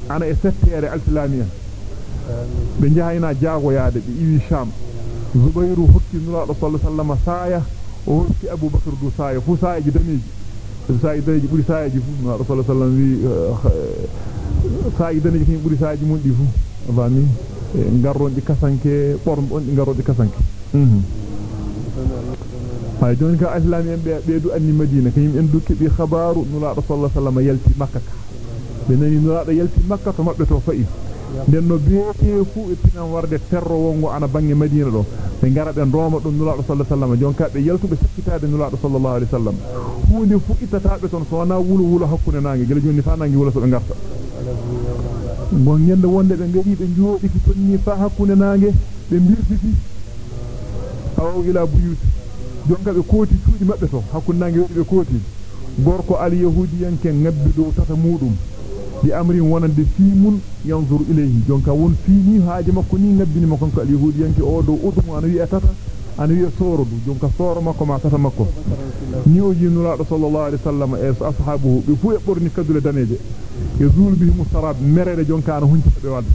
e e e settere alfilamiya be jahayna jaagoyaade be iwi sham zubayru hokki nuraado sallallahu alaihi wasallam saaya o hokki abubakar du saaya fu saaji dameji saaji dameji buri saaji fu nuraado sallallahu alaihi wasallam wi saaji dameji kin buri saaji mun di fu fami garron di kasanke borm on di garron di kasanke mhm hay don ka islam en be be du anni madina kanyum en dukki bi khabaru nula rasulullah sallallahu alaihi wasallam yalti makkah be nani nula da yalti makkah to mabbe to fa'i den no fu e warde terro wongo ana bangi madina do be ngara be roma dum nula rasulullah sallallahu jonka be yaltube sakkitaade nula sallallahu alaihi wasallam hunde fu itatabe ton so wulu wulu hakkune nangi gele jonni fa nangi wula so be ngarta bon nyande wonde be ngari be joodi ki tonni fa hakkune nange be birditi aw ila buyuti jonka be kooti tuudi mabbe to hakkune nange wodi be kooti gorko al yahudiyanke ngabbi do tata mudum bi amrin wonande fimun yanzuru ilayhi jonka won fini haaje makko ni ngabbini makko ko al yahudiyanke o do udum ana wi'a tata ana wi'a sorodu jonka soro makko ma tata makko ni o jinuraado sallallahu alaihi wasallam e ashabuhu be fu e borni kadule daneje yazul bihim sarab merede jonka ana hunti be wadde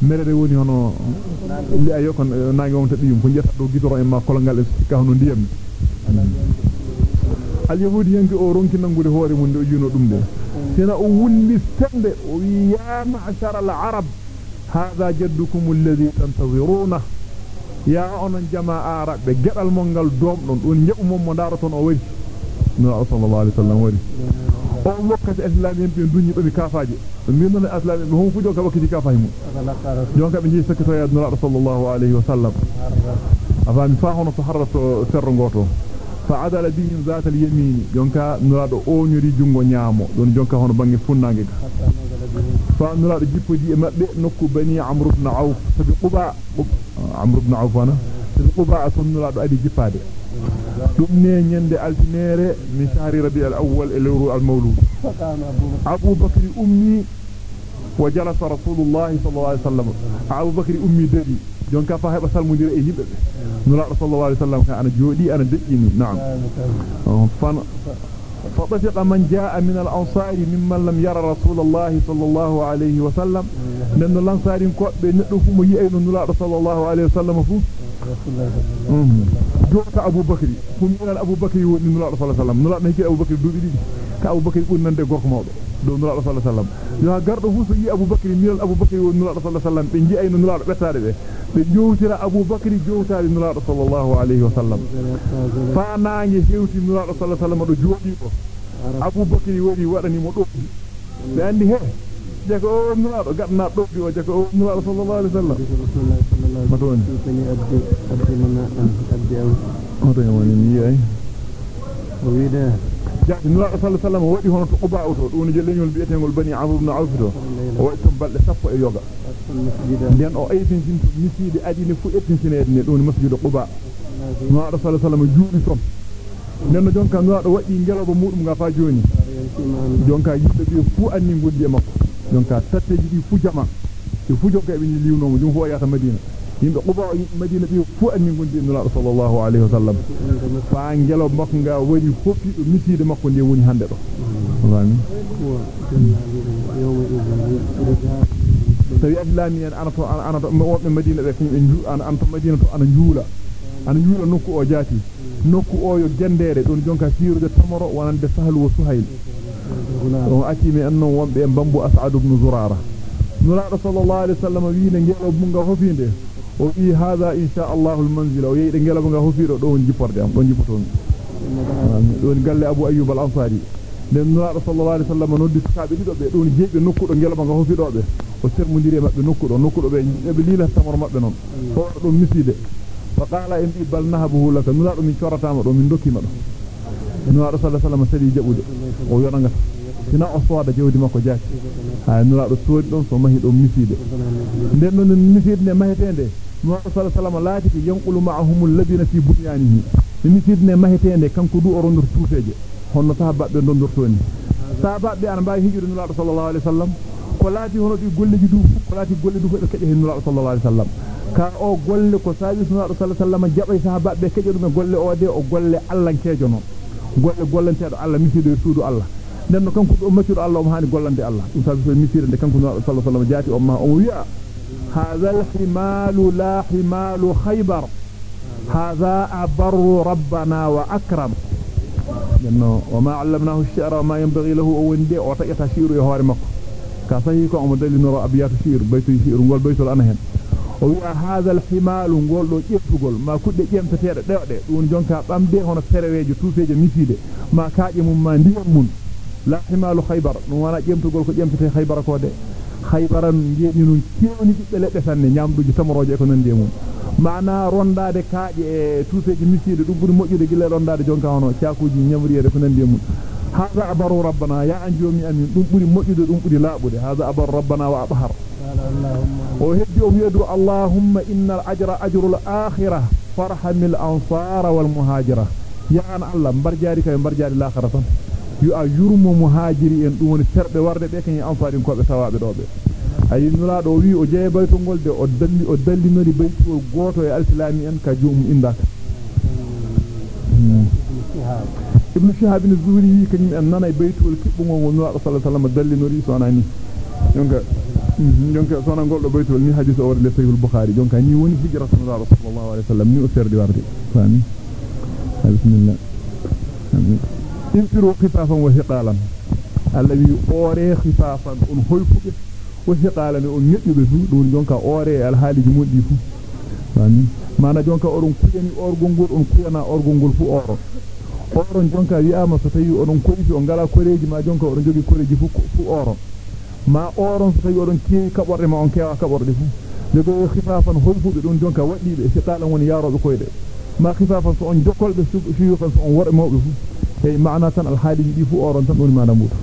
merede woni hono li ayo kon nangi won tabiyum ko jetta do gidoro e ma kolongal e ka hono ndiyam al yahudi yanki o ronki nangude hoore mun de o yino dum de سنا أول استنب ويا معشر العرب هذا جدكم الذي تنتظرونه. يا أن جماعة عرب جعل المنقل دوم نون. يوم من أولي من صلى الله عليه وسلم أولي الله كت أسلام يمكن أبي كافاجي. من أن أسلام هم فجوا كبك دي كافاهم جون كبني سكت يا رسول الله عليه وسلم. أفهم فاهم نتحرر سر غوتو. Serro goto فعدل بهم ذات اليمين. جونكا نرادو أو نيري جونغو نيامو دون جونكا هون بانغي فنانغي. فنرادو جيبودي مابbe نوكو بني عمرو بن عوف. تبي قباء عمرو بن عوف أنا. تبي قباء نرادو أدي جيباده dum ne nyande altinere min shahri rabi al-awwal ilru al-mawlud Abu Bakr ummi وجلس رسول الله صلى الله عليه وسلم. أبو بكر أمي دبي جون كفا هبا سلمون دير ايهيب نرى رسول صلى الله عليه وسلم أنا جودي أنا دقيني. نعم. فن فطفق من جاء من الأنصار ممن لم يرى رسول الله صلى الله عليه وسلم. من الأنصار قد نقفهم يأينا نرى رسول الله عليه وسلم جوت أبو بكر هم من أبو بكر ونلا صلى الله عليه وسلم نلا نهيك أبو بكر دوبي دي كأبو بكر يقول نندي غوك موضو do nula sallallahu alaihi wasallam yo gardo fu so yi abubakar milal abubakar wo nula sallallahu alaihi wasallam be ji ay nula betade be be jowtira abubakar jowtaade nula sallallahu alaihi wasallam fa naangi hewti nula sallallahu alaihi wasallam do jodi ko abubakar woni wadani mo do nula do gadna do bi o jako o nula sallallahu alaihi wasallam madoni abdi abdi mana abdi aw o do woni ni ay o wiide jaati nura sallallahu alaihi wasallam wadi hono to quba auto dum je leñol bi'etengol bani amr ibn auf to o wadi to balde sappo e yoga den o aytin sin to miside adine fu etin sinede ne dum masjidu quba nura sallallahu alaihi wasallam juudi tom nenno jonka do wadi ngeloba mudum ga fa joni jonka yibbe be fu anni gondi e makko jonka tatteji di fu jama e fu jonka e ni liwno mo jum fu yata madina yimbe quba madina bi fu anni gondi nula sallallahu alaihi wasallam fa ngelo makko nga wari hoppi do miside makko de woni hande do wami tawi islami en ana to ana to wobbe madina be kany be ju ana to madina to ana juula ana juula nokku o jaati nokku o yo gendere don jonka firude tamoro wonande sahlu wa suhayl وأتي من أنه ينبنبو أسعد بن زرارة. نرأى صلى الله عليه وسلم وين نجيل أبنغا خفين ده وفي هذا إن شاء الله المنزل. ويأي نجيل أبنغا خفين ده ونجيبار ده ونجيبار ده ونقال لأبو أيوب الأنصاري. لأن نرأى صلى الله عليه وسلم نودي سكابي ده ده ونجيب النكور نجيل أبنغا خفين ده وصير مديري مقبل نكور ونكور بليلة تمر مقبنون فقال إن إبال نهبه لك. نرأى من شورة عمر ومن دوكي مقبل do nura sallallahu alaihi wasallam sadi jabude o yonanga sina o sooda jewdi makko jaati ha nura do soodi don so mahi do miside den non miside ne mahetende Muhammad sallallahu alaihi wasallam laati yanqulu ma'ahum alladhina fi bunyanihi misidne mahetende kanko du orondur tuuteje honno sahabbe dondortoni sahabbe an baawi hijude nulaado sallallahu alaihi wasallam ko laati hono di golleji du ko laati golle du ko kede hen nulaado sallallahu alaihi wasallam ka o golle ko sabi nulaado sallallahu alaihi wasallam jabay sahabbe kede dum golle o de o golle allankejo non golle gollanteedo Allah misido suudu Allah nenno kanko do maccudo Allah o haani gollande Allah dum sabi so misirde kanko nulaado sallallahu alaihi wasallam jaati o ma o wi'a هذا الحمال لا حمال خيبر هذا أبر ربنا وأكرم لأنه وما علمناه الشعر وما ينبغي له أوندي وطيئة شير يهوار مكو كاسهي كو أمو دلي نرى أبيات شير بيت شير نقول بيت الأنهن wi'a hadha al himalu goldo ƴettugol ma kudde ƴemteteede dewde dum jonka bamde hono pereweje tuufeje miside ma kaaje mum ma ndiyam mun la himalu khaybar dum wana ƴemtugol ko ƴemtete khaybar ko de khaybaran ngeeni non kewni bibbe ledde sanne nyamduji tamoroje ko nande mum maana rondade kaaje e tuufeje miside dum buri mojjude gile rondade jonka hono caakuji nyamriede ko nande mum هذا أبر ربنا يا أنجومي أمين دم بري مجد دم بري لابد هذا أبر ربنا وهدي وهديهم يدعو اللهم إن الأجر أجر الآخرة فرحم الأنصار والمهاجرة. يعان الله مبرجاري كي مبرجاري الآخرة يؤيرم مهاجري إن دون السرق ورد بيكن ينصار إن كوب سواب دوبي أي نرى دوبي أجاي بيتون قول دي أدلي أدلي نري بيت وقوت ويالسلامي أن كجوم إندك ابن شهاب الزوري كنين أننا بيت والكبوم ونرى صلى الله عليه وسلم أدلي نري سواناني. يونك jonka sona goldo baytol ni hadith o warde sahih al-bukhari jonka ni woni hijratu sallallahu alaihi wasallam ni o serdi warde fami bismillah amin انفروا خفافا وثقالا الذي اوري خفافا ان هويفوبه وثقالا ان نيدوبه fu dum jonka ore alhaaliji moddi fu fami mana jonka oron kuyani orgol ngol on kuyana orgol ngol fu oro oron jonka wi'ama so tawi onon koyfi on ngala koreji ma jonka oron jogi koreji fu fu oro ma oron so tawi oron kewi kaborde ma on kewa kaborde fu lego khifafan hoyfuɓe ɗum jonka waɗɗiɓe siqalan woni yaroɓe koyɗe ma khifafan so on jokkolɓe fiyufan so on worɓe mawɓe fu hey maana tan alhaaliji di fu oron tan doni maana mutu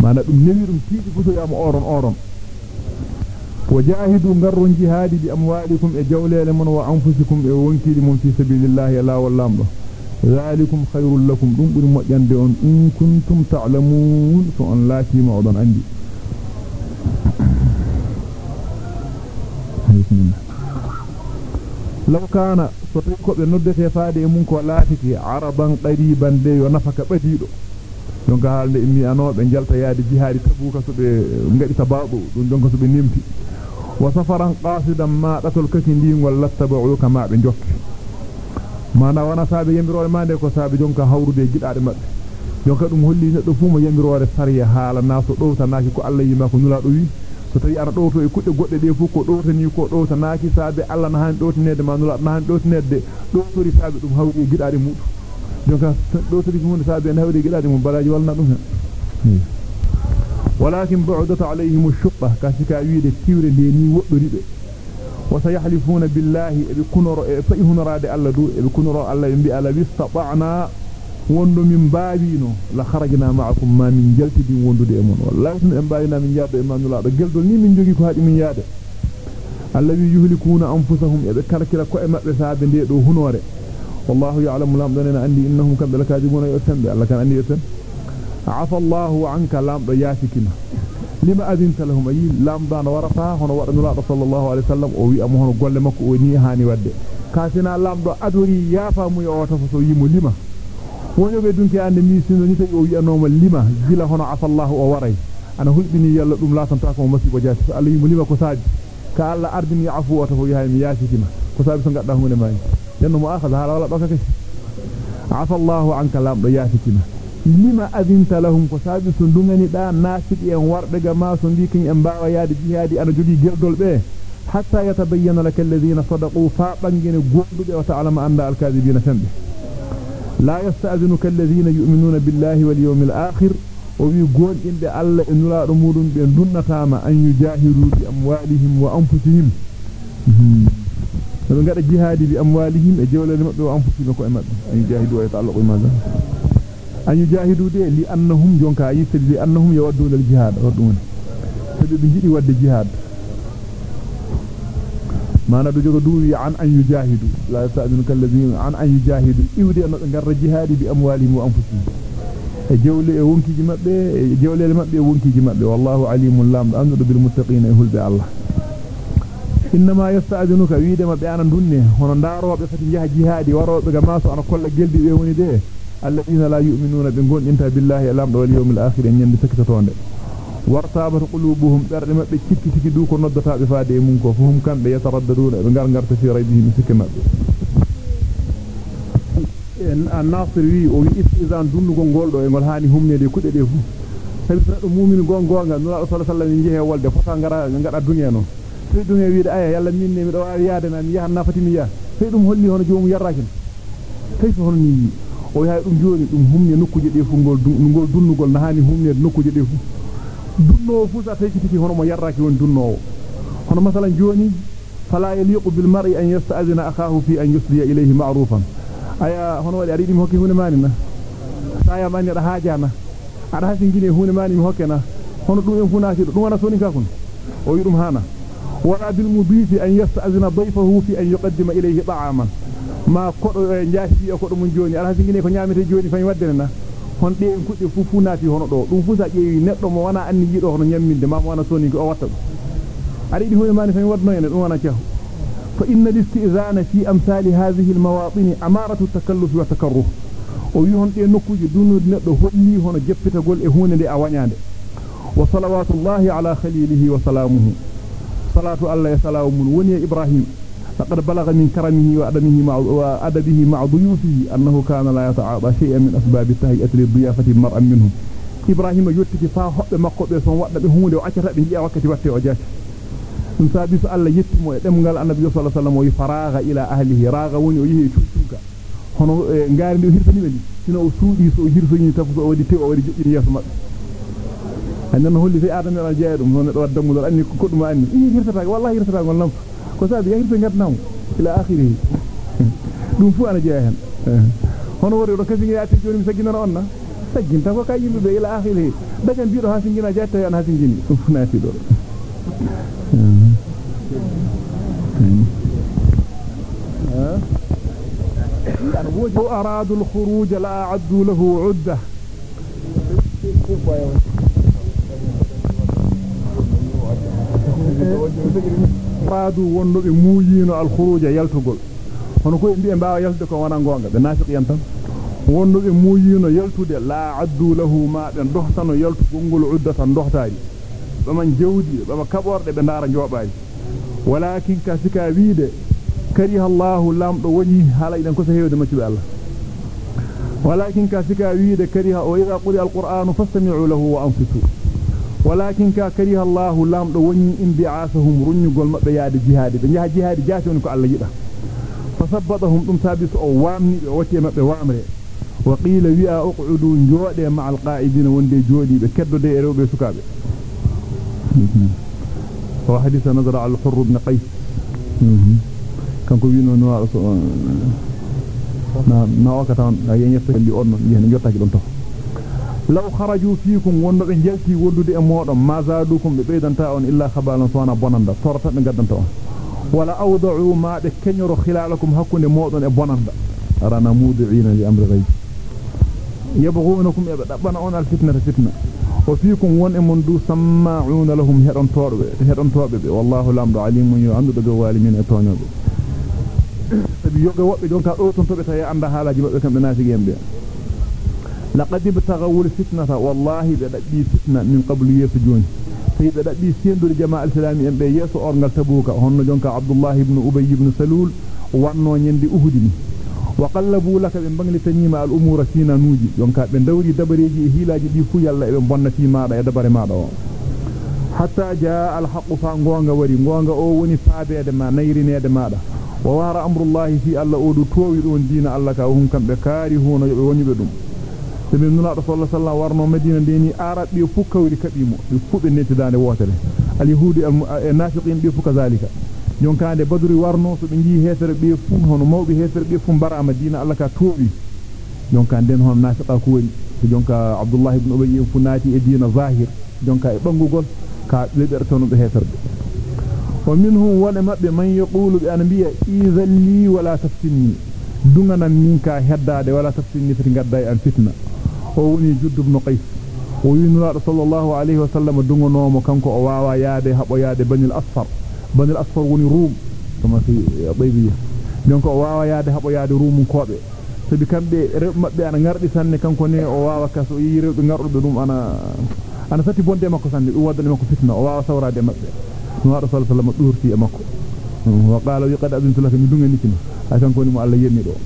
maana dum newi dum tiidi fu so yama oron oron wajahidu garrun jihadi bi amwalikum e jawlele mon wa anfusikum e wonkidi mum fi sabilillahi la wallamdo zalikum khairul lakum dum buri mojjande on in kuntum ta'lamun andi law kana so tawi ko be noddete faade e mun ko laatiki araban qariban de yo nafaka badido donc haalde immi anobe jalta yaade jihaadi tabuka so be ngadi tababu dum donc so be nimti wa safaran qasidan ma datul kati ndingol lattabu kama be jokki mana wana saabe yembirore mande ko saabe jonka hawrude gidaade mabbe jonka dum holli neddo fu mo yembirore sariya haala naso dowtanaki ko Allah yima ko nula do wi so tawi ana dowto e kudde godde de fu ko dowtani ko dowtanaki saabe Allah na han dowtinede ma nula na han dowtinede dowtori saabe dum hawri e gidaade mudu jonka dowtori mun saabe en hawri gidaade mum balaji walna dum hen ولكن بعدت عليهم الشقة كاسكا ويده تيوره دي وddoribe وسيحلفون بالله بكنر فإهن راد الله دو بكنر الله ينبي على بيستطعنا wondo min baawino la kharajna ma'akum ma min jaltidi wondude e mon wallahi sun en baawina min yaado e manula do geldol ni min jogi ko haadi min yaade allazi yuhlikuna anfusahum e kalkila ko e mabbe saabe de do hunore wallahu ya'lamu lam dana andi innahum kam lakadibuna yatambi allah kan andi yatan afa allahu anka lam do yafikina lima adinta lahum ayi lam dana warata hono wada nula sallallahu alaihi wasallam o wi am hono golle makko o ni hani wadde kasina lam do adori yafa mu o tafa so yimo lima wonyo be dunki ande mi sino ni tawi o wi anoma lima gila hono afa allahu o waray ana hulbini yalla dum latanta ko masibo jati Allah yimo lima ko saaji ka Allah ardini afu o tafa yahay mi yafikina ko saabi so gadda hunde mai yanno mu akhadha hala wala dokake afa allahu anka lam do yafikina lima adinta lahum ko sabi so dungani da nasidi en warbe ga ma so ndikin en baawa yaade jihaadi ana jogi geldol be hatta yatabayyana lak alladhina sadaqu fa bangene gondube wa ta'lama anda al-kadhibina tambi لا يستأذنك الذين يؤمنون بالله واليوم الآخر ويقول إن بألا إن لا رمولهم بأن دون تاما أن يجاهروا بأموالهم وأنفسهم. فمن قال الجهاد بأموالهم أجول لمقبه وأنفسهم أن يجاهدوا ويتعلقوا ماذا أن يجاهدوا دي لأنهم جونكا يسر لأنهم يودون الجهاد فبقى يجري ود الجهاد ما ندو عن ان يجاهد لا يسادنك الذين عن ان يجاهد يودي ان غار جهاد باموالهم وانفسهم جولي وونكيجي مابي جولي مابي وونكيجي مابي والله عليم لام أمر بالمتقين يهل به الله انما يسادنك ويد مابي أنا دوني هون داروب فاتي جهاد جهادي وروب غماسو أنا كول جلدي ويوني دي الذين لا يؤمنون بالله لام دو الآخر ان ينسكتوند wartabat qulubuhum darde mabbe cikki cikki du ko noddata be faade mun ko fuhum kambe yataraddaduna be ngar ngarta fi raybihim sikki mabbe en an-nasir wi o wi istizan dundugol goldo e gol hani humnede kudde de fu sabi do mu'min gon gonga nura sallallahu alaihi wasallam jehe wolde fota ngara ngada dungeno sey dum e wiide aya yalla minne mi do waawi yaade na mi yahanna fati mi yaha sey dum holli hono joomu yarrakin kayfa hono ni o yahay dum joni dum humne nokkuje de fu ngol ngol dunnugol na hani humne nokkuje de fu dunno fu sa taykiti hono mo yarraki won dunnowo hono masalan joni fala yaliqu bil mar'i an yasta'zina akahu fi an yusdiya ilayhi ma'rufan aya hono wadi ari dum hokki hunde mani na saya mani da haajana ada hasin gine hunde mani mi hokkena hono dum en funati dum wana soni ka kun o yidum hana wala bil mudif an yasta'zina dayfahu fi an yuqaddima ilayhi ta'aman ma kodo e jaati e kodo mun joni ala hasin gine ko nyaamete joni fami wadde na hon de en kudde fu funati hono do dum fu sa jeewi neddo mo wana anni yido hono nyamminde ma mo wana soni ko o watta dum ari di hunde mani fami wadno en dum wana cehu فإن الاستئذان في أمثال هذه المواطن أمارة التكلف والتكره ويهون دي نكوجي دونو ندو هولي هون جيبتagol e hunde a wañande wa salawatullahi ala khalilihi wa salamuhu salatu allah ya salamun woni ibrahim فقد بلغ من كرمه وأدبه مع وأدبه مع ضيوفه أنه كان لا يتعاطى شيئا من أسباب تهيئة للضيافة مرء منهم. إبراهيم يوتي كفا حب ما قد يسمى وأدبه لو عشر ربه يا وكتي وقت وجاك من سابس ألا يتم ويتم قال النبي صلى الله عليه وسلم ويفراغ إلى أهله راغ ويهي شوشوك. هنا إيه، قال له هرسني ولي. هنا أسودي سو هرسني تفضل ودي تيو ودي جئني يا سمات أنه هو اللي في آدم يرجع يدهم ودهم ودهم أني أني. إيه والله هرسني والله. Ko sabi ya hirto ngatnam ila akhirih dum fu ana jeeya hen hono wori do kasi yaati joni mi sagina onna saginta ko kay yimbe ila akhirih dagan biido ha singina jatta an ha singini dum fu naati do لو أرادوا الخروج لا أعدوا له عدة أرادوا ونبي مويين الخروج يلتقل hono ko mbi mbaawa yaltude ko wana gonga be nafiq yan tan wonno be muyino yaltude la addu lahu ma ben dohtano yaltu gongol uddatan dohtaari baman jawdi bama kaborde be ndara njobaari walakin ka sika wiide kariha Allahu lamdo woni hala idan ko so heewde maccu Allah walakin ka sika wiide kariha o idha quri alqur'anu fastami'u lahu wa ansitu walakin ka kariha Allahu lamdo woni imbi'asahum runyugol mabbe yaade jihad be jaha jihad jaati on ko Allah yida fasabbadahum dum sabis o wamni be wati mabbe wamre wa qila wi'a uq'udu njode ma alqa'idina wonde jodi be keddode e rewbe sukabe wa hadith nazara al-hurr ibn qais kanko wino no na na wakata on ay yefto ndi on yehen jottaki don to law kharaju fiikum wondo be jalti wondude e modon ma zaadukum be beydanta on illa khabalan sona bonanda torata be gaddanta on wala awda'u ma de kenyoro khilalakum hakkunde modon e bonanda arana mudi'ina li amri ghayb yabghunakum e dabbana on al fitnata fitna wa fiikum won e mon du sama'una lahum hedon torbe hedon torbe be wallahu lamdu alimun yu andu do walimin e tonyobe sabi yoga wobbe don ka do ton to be tay anda halaji mabbe kambe naati gembe لقد ابتغوا الفتنة والله بدأ فتنة من قبل يسو جون. سيدة دأبي سيندو لجماعة السلام ينبي يسو أرنغل تبوك هنو جونك عبد الله بن أبي بن سلول وانو يندي أهدني وقلبوا لك من بغل تنيمة الأمور سينا نوجي. جونك من دوري دبريجي إهيلا جدي فويا الله إبن بنتي مادا يدبر مادا. حتى جاء الحق فانغوانغ وري. مغوانغ أووني فابي أدما نيرين أدما وواهر أمر الله في الله أودو تووي دون دين الله كهم كان بكاري هون ويبدون sabi nuna do sallallahu alaihi wasallam warno medina deni arabi fu kawri kabimo be fube netidande wotere al yahudi al nafiqin be fu kazalika nyonkande baduri warno so be ngi hetere be fu hono mawbe hetere be fu bara madina alla ka towi nyonkande hono nafiqa ko woni jonka abdullah ibn ubay fu naati e diina zahir jonka e bangugol ka ledertono be hetere ومنهم ولما بمن يقول بأن بي إذا لي ولا تفتني دوننا منك هداد ولا تفتني فتنقضي أن فتنة ووني جد بن قيس وينرى صلى الله عليه وسلم دون نوم كانكو أواوا يادي حبو يادي بني الأصفر بني الأصفر وني روم كما في طيبية دونك أواوا يادي حبو يادي روم كوبي sabi kambe mabbe ana ngardi sanne kanko ne o wawa kaso yi rewbe ngardo dum ana ana sati bonde makko sanne dum wadani makko fitna o wawa sawrade mabbe no rasul sallallahu alaihi durti e makko wa qala wi qad adintu laka mi dunga nikino ay kan koni mo alla yenni do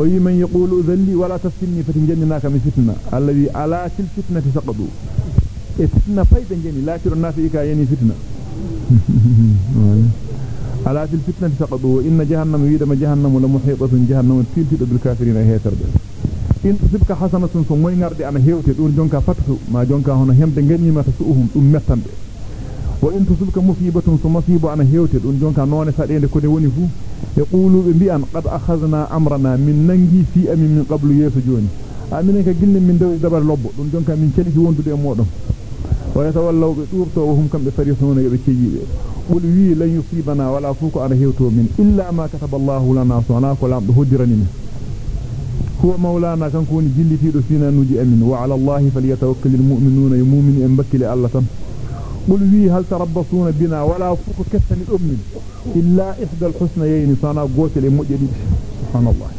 فأي من يقول ذلي ولا تفتني فتنجنناك من فتنة. الذي على كل فتنة سقدوا إيه فتنة فايدا جني لا ترى الناس يكايني فتنة. على كل فتنة سقدوا وإن جهنم يدم جهنم لمحيطة جهنم تلت أدو الكافرين هي تربية إن تصبك حسنة ثم ينرد أنا هيوت يدون جنك فتح. ما جنك هنا هم دنجني ما تسؤهم أمتن وإن تصبك مصيبة ثم مصيبة أنا هيوت يدون جنك نوان سألين كوني ونفو. يقول بأن قد أخذنا أمرنا من ننجي في أمين من قبل يسو جوني أمينك قلن من دو دبر لبو دون جون كان من شلك وندو دي أموتهم ويتولوا بطورت وهم كم بفريثون يبكي قل وي لن يصيبنا ولا فوق أنا هيوتو من إلا ما كتب الله لنا صناك ولا هدرنين هو مولانا كان كون جلتي في فينا نجي أمين. وعلى الله فليتوكل المؤمنون. يمومن أنبكي لألة تنفر قل لي هل تربصون بنا؟ ولا فوق كثني أمن إلا إحدى الحسنيين صانا قوتل مؤجد سبحان الله.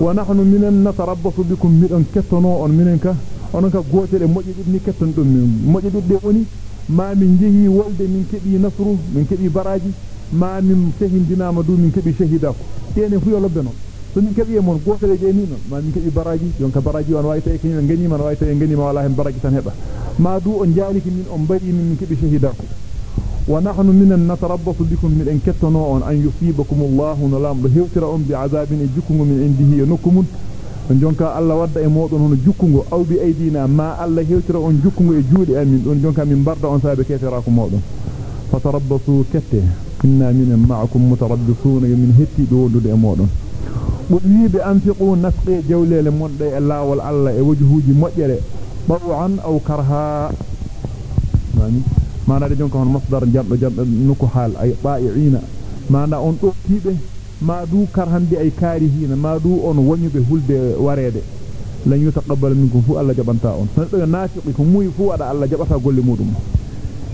ونحن من نتربص بكم. من كثنوء منك ونحن قوتل أمم. مؤجد ابن كثن أمن مؤجد دعوني. ما من جهي ولد من كبي نصره من كبي براجي. ما من سهن دنا مدون من كبي شهيداك يعني هو يلبنه so min kebi mon gotel je ni non ma min kebi baraji jonka baraji on wayta e kin ngani man wayta e ngani ma wala hen baraji tan heba ma du on jaliki min on bari min kebi shahidako wa nahnu minan natarabbasu bikum min an kattano on an yusibakum Allah nalam do hewtira on bi azabin jukungu min indihi nukumun on jonka Allah wadda e modon hono jukkungo aw bi aydina ma Allah hewtira on jukkungo e juudi amin don jonka min barda on saabe ketera ko modon fatarabbasu katte inna min ma'akum mutarabbisuna min hetti do wondude e modon nasqi jawlele monde e lawol Allah e wajhuji mojjere baw'an aw karha mani mana de jonka hon masdar jamdo jamdo nuko hal ay ba'iina mana on do tibe ma du karhande ay karihina ma du on wonyube hulde warede lan yutaqabbal minkum fu Allah jabanta on do nafiqi ko muy fu wada Allah jabata golle mudum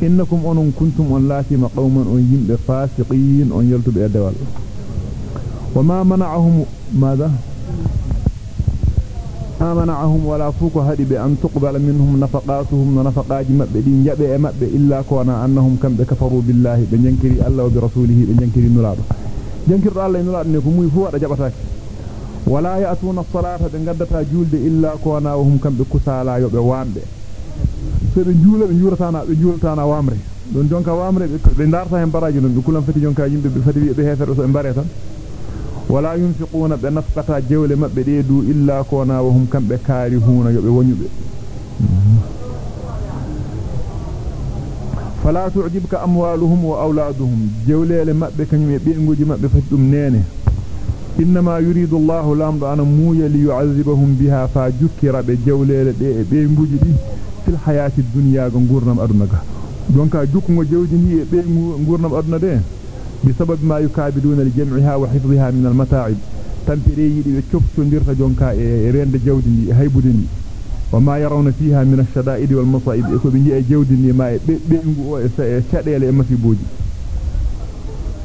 innakum onon kuntum on latima qauman on yimbe fasiqin on yaltube e dewal وما منعهم ماذا؟ ما منعهم ولا فوق هدي بأن تقبل منهم نفقاتهم ونفقات مبدي جبه مبه إلا كون أنهم كم كفروا بالله. بنجنكري الله وبرسوله بنجنكري نلاد جنكر الله نلاد نكو موي فو ودا جبتاك ولا يأتون الصلاة بنغدتا جولد إلا كون وهم كم كسالا يوبه وامbe sebe juula be juuratana be juuratana wamre don jonka wamre be ndarta hen baraji non be kulan fati jonka ولا ينفقون بنفقة جول مبه ديدو إلا كونا وهم كم بكارهون يوبي ونيوبي فلا تعجبك أموالهم وأولادهم. جولل مبه كنيمي بيغوجي مبه فدوم نينه إنما يريد الله لام دعنا موي ليعذبهم بها فجكر بجولل دي بيغوجي دي في الحياة الدنيا غورنم ادنغا دونك جوكو جوجي ني بيغورنم ادنا دي. بسبب ما يكابدون لجمعها وحفظها من المتاعب. تنفري يشفتون ديرت جونكا إيه، إيه، ريند جودني هيبودني. وما يرون فيها من الشدائد والمصائب. إيه، اكو بنجي جودني ما بينغو شديل امسيبوجي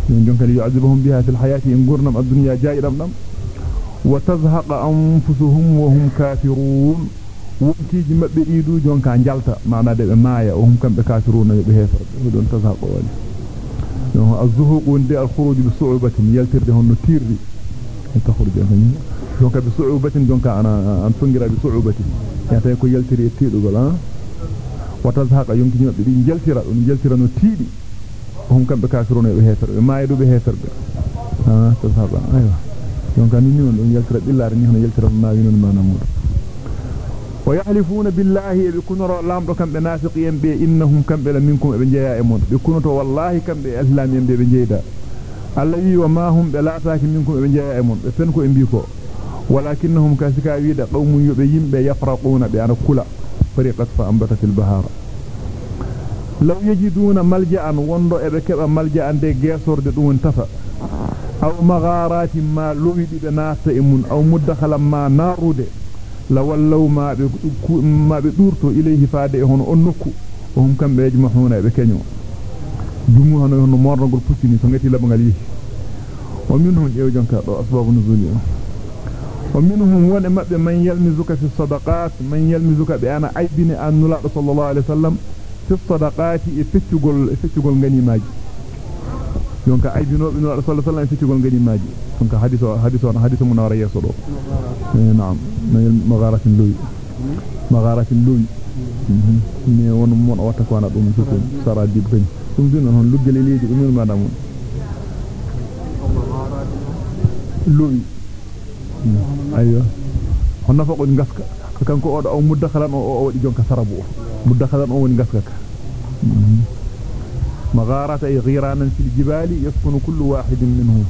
جونكا يعذبهم بها في الحياة. انغورنم الدنيا جايرنم وتزهق أنفسهم وهم كافرون. وكيج مبيدو جونكا جالتا معناه ماي وهم كم كافرون بهفر دون تزهق والي. Jonka bi su'ubatin jonka ana an tungira bi su'ubatin ya tay ko yaltiri e tidugol ha wa tazhaqa yonki mabbe di jaltira dum jaltira no tiidi hum kambe kafiruna be hefar be maaydu be hefar be ha tazhaqa aywa jonka ni ni on dum yaltira billare ni hono yaltira maawi non manam ويحلفون بالله بكنر لام دو كامبي نافقين بي إنهم كامبي منكم ابن جيا إمون. بكنتو والله كامبي أسلام يم بي بنجيدا الله وما هم بلاتاك منكم ابن جيا إمون. فنكو امبيكو ولكنهم كاسكا ويدا. قوم يوبي يمبي يفرقون بان كلا. فريقت فأنبتت البهار. لو يجدون ملجأ وندو إبي كبا ملجأ دي غيسور دي دون تفا. أو مغارات ما لوبي دي ناس إمون. أو مدخل ما نارو دي. La wallaw ma be ma be durto ilayhi faade e hono on nokku o hum kambe majmuhuna be kenyo jumu hono hono mornogol puccini so ngati labangal yi wa minhum jeew jonka do asbabu nuzuli wa minhum wala mabbe man yalmizuka fi sadaqat man yalmizuka bi ana aybini an nula sallallahu alaihi wasallam fi sadaqati e feccugol e feccugol ganimaaji jonka aybinobe nula sallallahu alaihi wasallam e feccugol ganimaaji jonka hadiso hadiso hadiso munawara yeso do نعم مغارة اللوي مغارة اللوي ni won mon wata ko na dum suko sara dib kany dum dun non luggel leedi dum madam luwi ayyo on nafa ko ngaska kanko o do o muddakhalan o o wadi jonka sarabu muddakhalan o woni ngaska ka مغارة أي غيرانا في الجبال يسكن كل واحد منهم.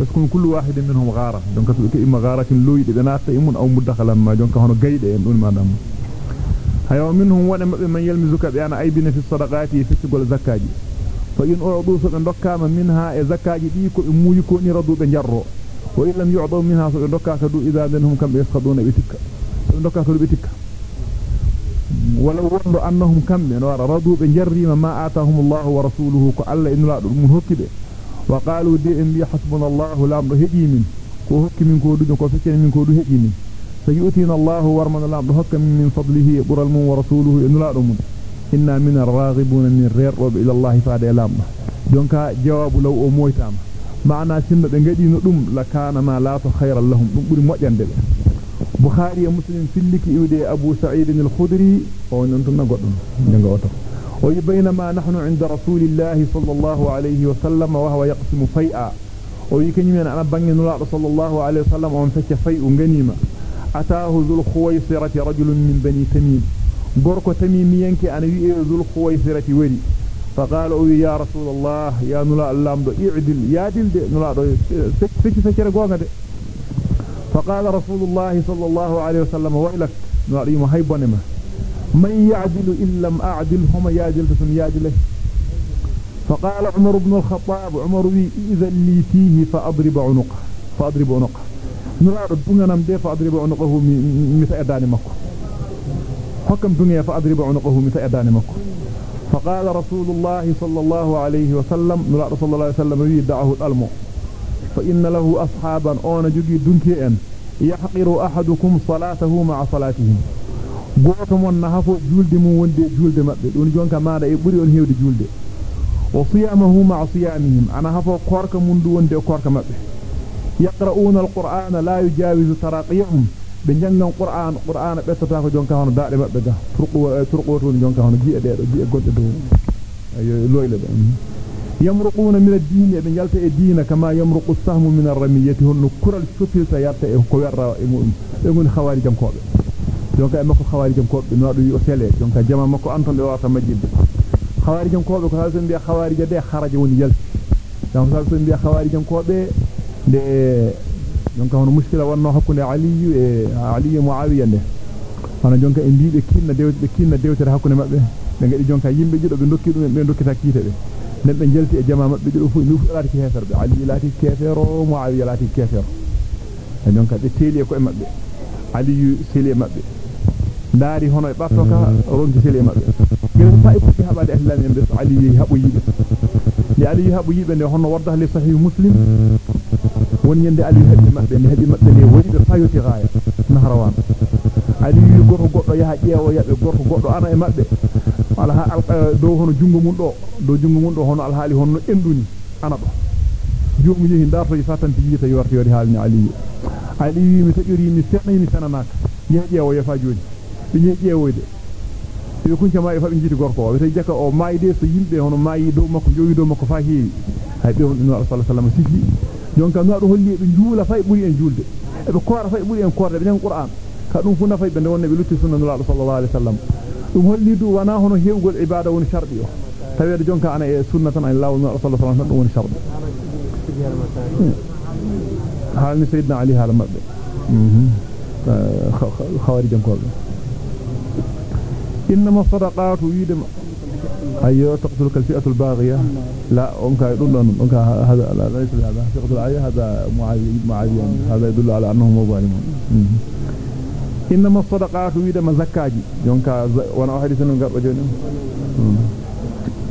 يسكن كل واحد منهم غارة. دونك إما غارة لوي بنات إمون أو مدخلا ما. دونك هنا قيد إمون ما دام. هيا منهم وأنا من يلمزك بأن أيبنا في الصدقات يفتقل زكاة. فإن أعضوا سبن دكام منها زكاة ديكو إمو يكون ردو بنجرو وإن لم يعضوا منها سبن دكا كدو إذا منهم كم يسخدون بتك سبن دكا كدو بتك ولو وند أنهم كم رضوا بنجري ما آتاهم الله ورسوله كألا إن لا من هكذا. وقالوا دي إن بي حسبنا الله لا هدي من. كو هكي من كو دو كو فكين من كو هدي من. سيؤتينا الله ورمنا لا هكا من فضله بر المن ورسوله إن لا من. إنا من الراغبون من الرب إلى الله فعد إلام دونك جواب لو أمويتام معنى سنة بنجدي ندوم لكان ما لا خير لهم. بuri mojjande be e sa'id al-khudri o non tan goddum denga oto o yibaynama nahnu 'inda rasulillahi sallallahu alayhi wa sallam wa huwa yaqsimu fay'a o yikani men ana bangi nulaado sallallahu alayhi wa sallam on fecce fay'u ganima ataahu zul khuwaysirati rajulun min bani tamim gorko tamimiyanke ana wi'e zul khuwaysirati wari فقال أو يا رسول الله يا نلا اللام دو اعدل يا دل دو فكي فكي دي فقال رسول الله صلى الله عليه وسلم ويلك نريم هيبنما من يعدل إن لم أعدل هم يعدل فسن يعدل فقال عمر بن الخطاب عمر بي إذا لي فيه فأضرب عنقه فأضرب عنقه. نرى دونغنام دي فأضرب عنقه مثل أداني مكو. حكم دنيا فأضرب عنقه مثل أداني مكو. فقال رسول الله صلى الله عليه وسلم نرى رسول الله صلى الله عليه وسلم دعه الألمو فإن له أصحابا أون جدي دنكي أن يحقر أحدكم صلاته مع صلاتهم قوتم ونهف جلد موند جلد مبد ونجونك مادا يبري ونهيو دي جلد وصيامه مع صيامهم أنا هف قرك مند ونده قرك مبد يقرؤون القرآن لا يجاوز تراقيهم بنجن القرآن قرآن بيتتاك جونك هون دار مبد ترقوا ترقوا جونك هون جي أدير جي أدير جي أدير جي أدير yamruquna min ad-din be jalta e diina kama yamruqu as-sahmu min ar-ramiyati hon kural sopilta yarta e ko werra e mum be ngon khawari jam kobe jonka e makko khawari jam kobe no do yo sele jonka jama makko anton be wata majjinde khawari jam kobe ko halso biya khawari de kharaja woni yalti donc halso biya khawari jam kobe de jonka hono muskila wonno hakkunde ali e ali e muawiya de e dewte be be be be be be jelti e jama mabbe jido fu nufu laati heferbe ali laati kefero muawiya laati kefero e jonka be teli ko e mabbe ali seli e mabbe daari hono e batto ka ronki seli e mabbe ngel fa'i ko habade islam en be ali habu yibe li ali habu yibe ne hono warda li sahih muslim won yende ali hebbe mabbe ne hebi mabbe ne woni be fayoti gaaya nahrawan ali gorko goddo yaha jeewo yabe gorko goddo ana e mabbe wala ha do hono jungo mun do do jungo mun do hono alhaali hono enduni ana do joomu yehi darto yi fatanti yita yorti yori halni ali ali mi tajuri mi senna mi sananaka yeha jeewo yafa joni be nyi jeewoyde be kunca ma e fabi jiti gorko o tay jaka o mayde so yimbe hono mayi do makko jowi do makko fa heewi hay be on sallallahu alaihi wasallam sifi jonka no do holli be juula fay buri en julde e be koora fay buri en koorde be nen qur'an ka dum fu nafay be wonne be lutti sunna nulaado sallallahu alaihi wasallam dum holli du wana hono heewgol ibada woni shardi o tawede jonka ana e sunna tan an lawu sallallahu alaihi wasallam woni shardi halni sayyidina ali hala mabbe khawarijan ko انما الصدقات يدم أيوه تقتلك الفئه الباغيه لا انك يدل انك هذا لا ليس هذا تقتل الايه هذا معاويه هذا يدل على انهم ظالمون إنما الصدقات يدم زكاجي. دونك وأنا حديث نون غربه جوني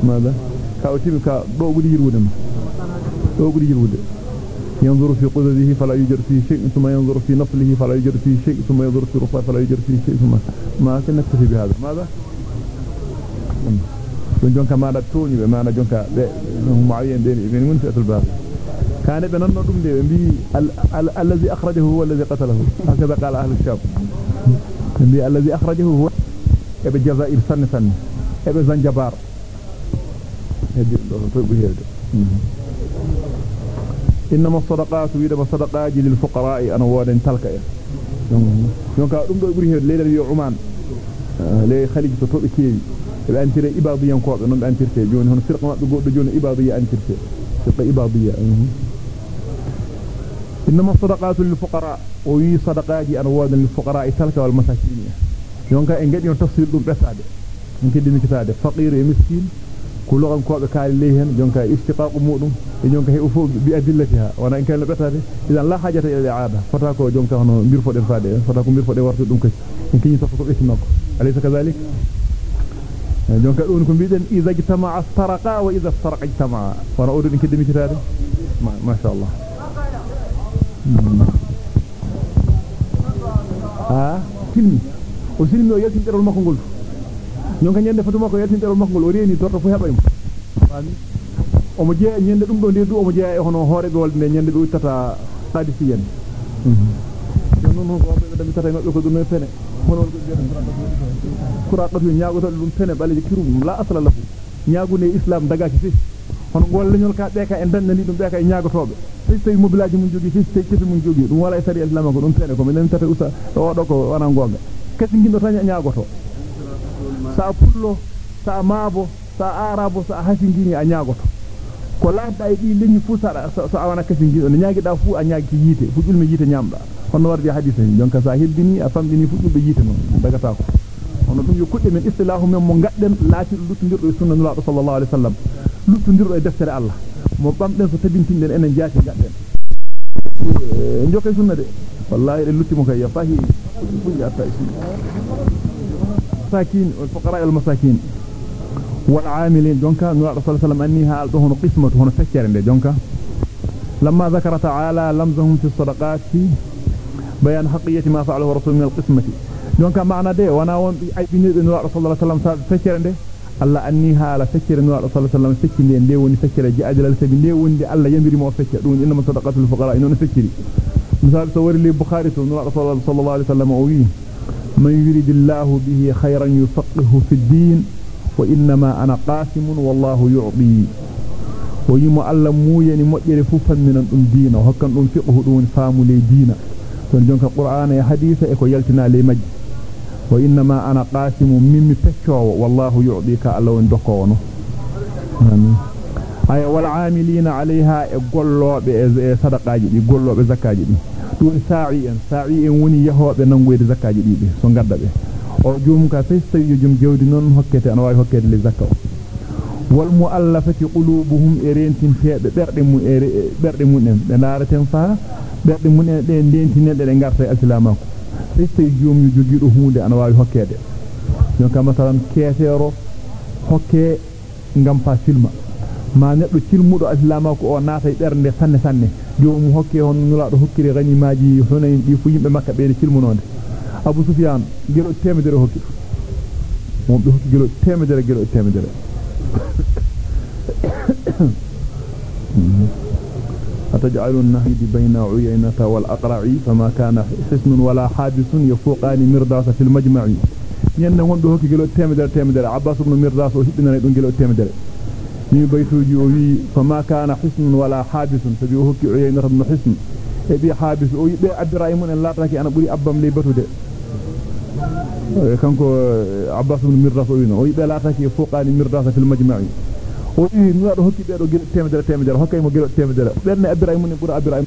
ماذا؟ كاوتيم كا دو بودي يرودم دو بودي يرودم ينظر في قدره فلا يوجد فيه شيء ثم ينظر في نصله فلا يوجد فيه شيء ثم ينظر في رفاه فلا يوجد فيه شيء ثم ما كان نكتفي بهذا. ماذا؟ maana jonka be muawiyan de ben mun fi atul bab كان de bi الذي أخرجه هو الذي قتله. هكذا قال أهل الشام. الذي أخرجه هو ابن جزائر سن سن ابن زنجبار إنما الصدقات ويدما صدقات للفقراء أنا وادا تلك يونك أم دو بريهد ليلة عمان. آه، لي خليج تطوب كي الآن ترى إباضيا كوابا نوم أنترتي جون هنا سرق ما تقول جون إباضيا أنترتي سرق إباضيا أمم إنما صدقات للفقراء وي صدقاتي أنواد للفقراء تلك والمساكين. يونك إن قد ينتصر دون بساد إن قد ينتصر فقير ومسكين كل لغة مقابة كالي ليهن. يونك إشتقاق مؤلم يونك هي أفوق بأدلتها. وأنا إن كان لبساد إذن لا حاجة إلى الإعادة. فتاكو يونك هنا مرفو الإنفاد فتاكو مرفو الإنفاد دون إن كي ينتصر إيش نقص أليس كذلك؟ يونك أقولكم بيدن إذا اجتمع السرقاء وإذا السرق اجتمع. وأنا أقول إن كدمي كتابي ما شاء الله. Ah filmi o silmi o yaltinterol makko ngol nyonka nyande fatuma ko yaltinterol makko ngol o reeni torto fu hebay mo fami o mo jeya nyande dum do ndedu o mo jeya e hono hoore be walde nyande do tata qadisiyen non non ko be dami tata ngabbe ko dum fene hono ko bi'ata kura do nyaago to dum fene baleji kirum la asla lahu nyaagu ne islam dagaki fi hono gol leñol ka be ka en dandani dum be ka e nyaagotobe fis tay mobilaji mun jogi fis tay kefi mun jogi dum wala e sari islam ko dum fene ko men tata usa o do ko wana gonga kasi gindo tan nyaagoto sa pullo sa maabo sa arabo sa hasingini a nyaagoto ko laada e di leñi fu sa so awana kasi gindo no nyaagi da fu a nyaagi yite fu julmi yite nyamda hono wardi hadith en jonka sa heldini a famdini fu julbe yite non daga ta ko hono dum yo kudde men istilahu men mo gadden laati lutundirdo e sunna nulaado sallallahu alaihi wasallam lutundirdo e deftere Allah mo bamden so tabintinden enen jaati gadden njokay sunna de wallahi de lutti mo kay ya fahi fuji atta masakin wal fuqara al masakin wal amilin nulaado sallallahu alaihi wasallam anni haal do hono qismatu hono feccere de jonka lamma zakara ta'ala lamzahum fi sadaqati bayan haqqiyati ma fa'alahu rasul min al qismati jonka maana de wana won ay binirbe nulaado sallallahu alaihi wasallam sa feccere de Allah anni haala feccere no Allah sallallahu alaihi wasallam feccinde nde woni feccere jaadilal sabi nde wonde Allah yambiri mo fecce dum inna sadaqatul fuqara ino fecciri misal so wari li bukhari to no Allah sallallahu alaihi wasallam o wi man yuridillahu bihi khayran yufaqihu fi din wa inma ana qasimun wallahu yu'ti o yimo Allah muyani mojjere fu famminan dum diina hokkan dum fiqhu dum faamu le diina don jonka qur'ana e hadisa e ko yaltina le majji وإنما أنا قاسم ممي تشعو والله يعطيك ألوان دقونه آمين أي والعاملين عليها يقولوا بصدقاء يقولوا بزكاة تقول ساعيا ساعيا وني يهو بنموير زكاة سنقرد به وجومك تستيجو جم جودي نون حكيتي أنا واي حكيتي لزكاة والمؤلفة قلوبهم إرين تنفيا بردمون إرين بردمون إرين بردمون إرين بردمون إرين بردمون إرين بردمون إرين بردمون إرين festa jom yu jogido hunde ana wawi hokkede donc masalan keetero hokke ngam fa silma ma neddo cilmudo islama ko o naata bernde sanne sanne joomu hokke hon nulaado hokkire ganimaaji hono di fu yimbe makka be cilmunonde abu sufyan gelo temedere hokki mom be hokki gelo temedere gelo temedere أتجعل النهيد بين عيينة والأقرع؟ فما كان حسن ولا حادث يفوقان مرداس في المجمع. ينن وندهك قلو التامدر تامدر. عباس بن مرداس وحبنا نيدون قلو التامدر. يبيتو فما كان حسن ولا حادث. فبيوهك عيينة بن حسن. يبي حادث. ويبي أدرائمون أن لا تركي. أنا بولي أبام ليبتو دي. كانكو عباس بن مرداس وينو ويبي لا تركي. فوقان مرداس في المجمع. O wi no do hokki be do gelo temedere temedere hokkay mo gelo temedere berne abdurrahim en buri abdurrahim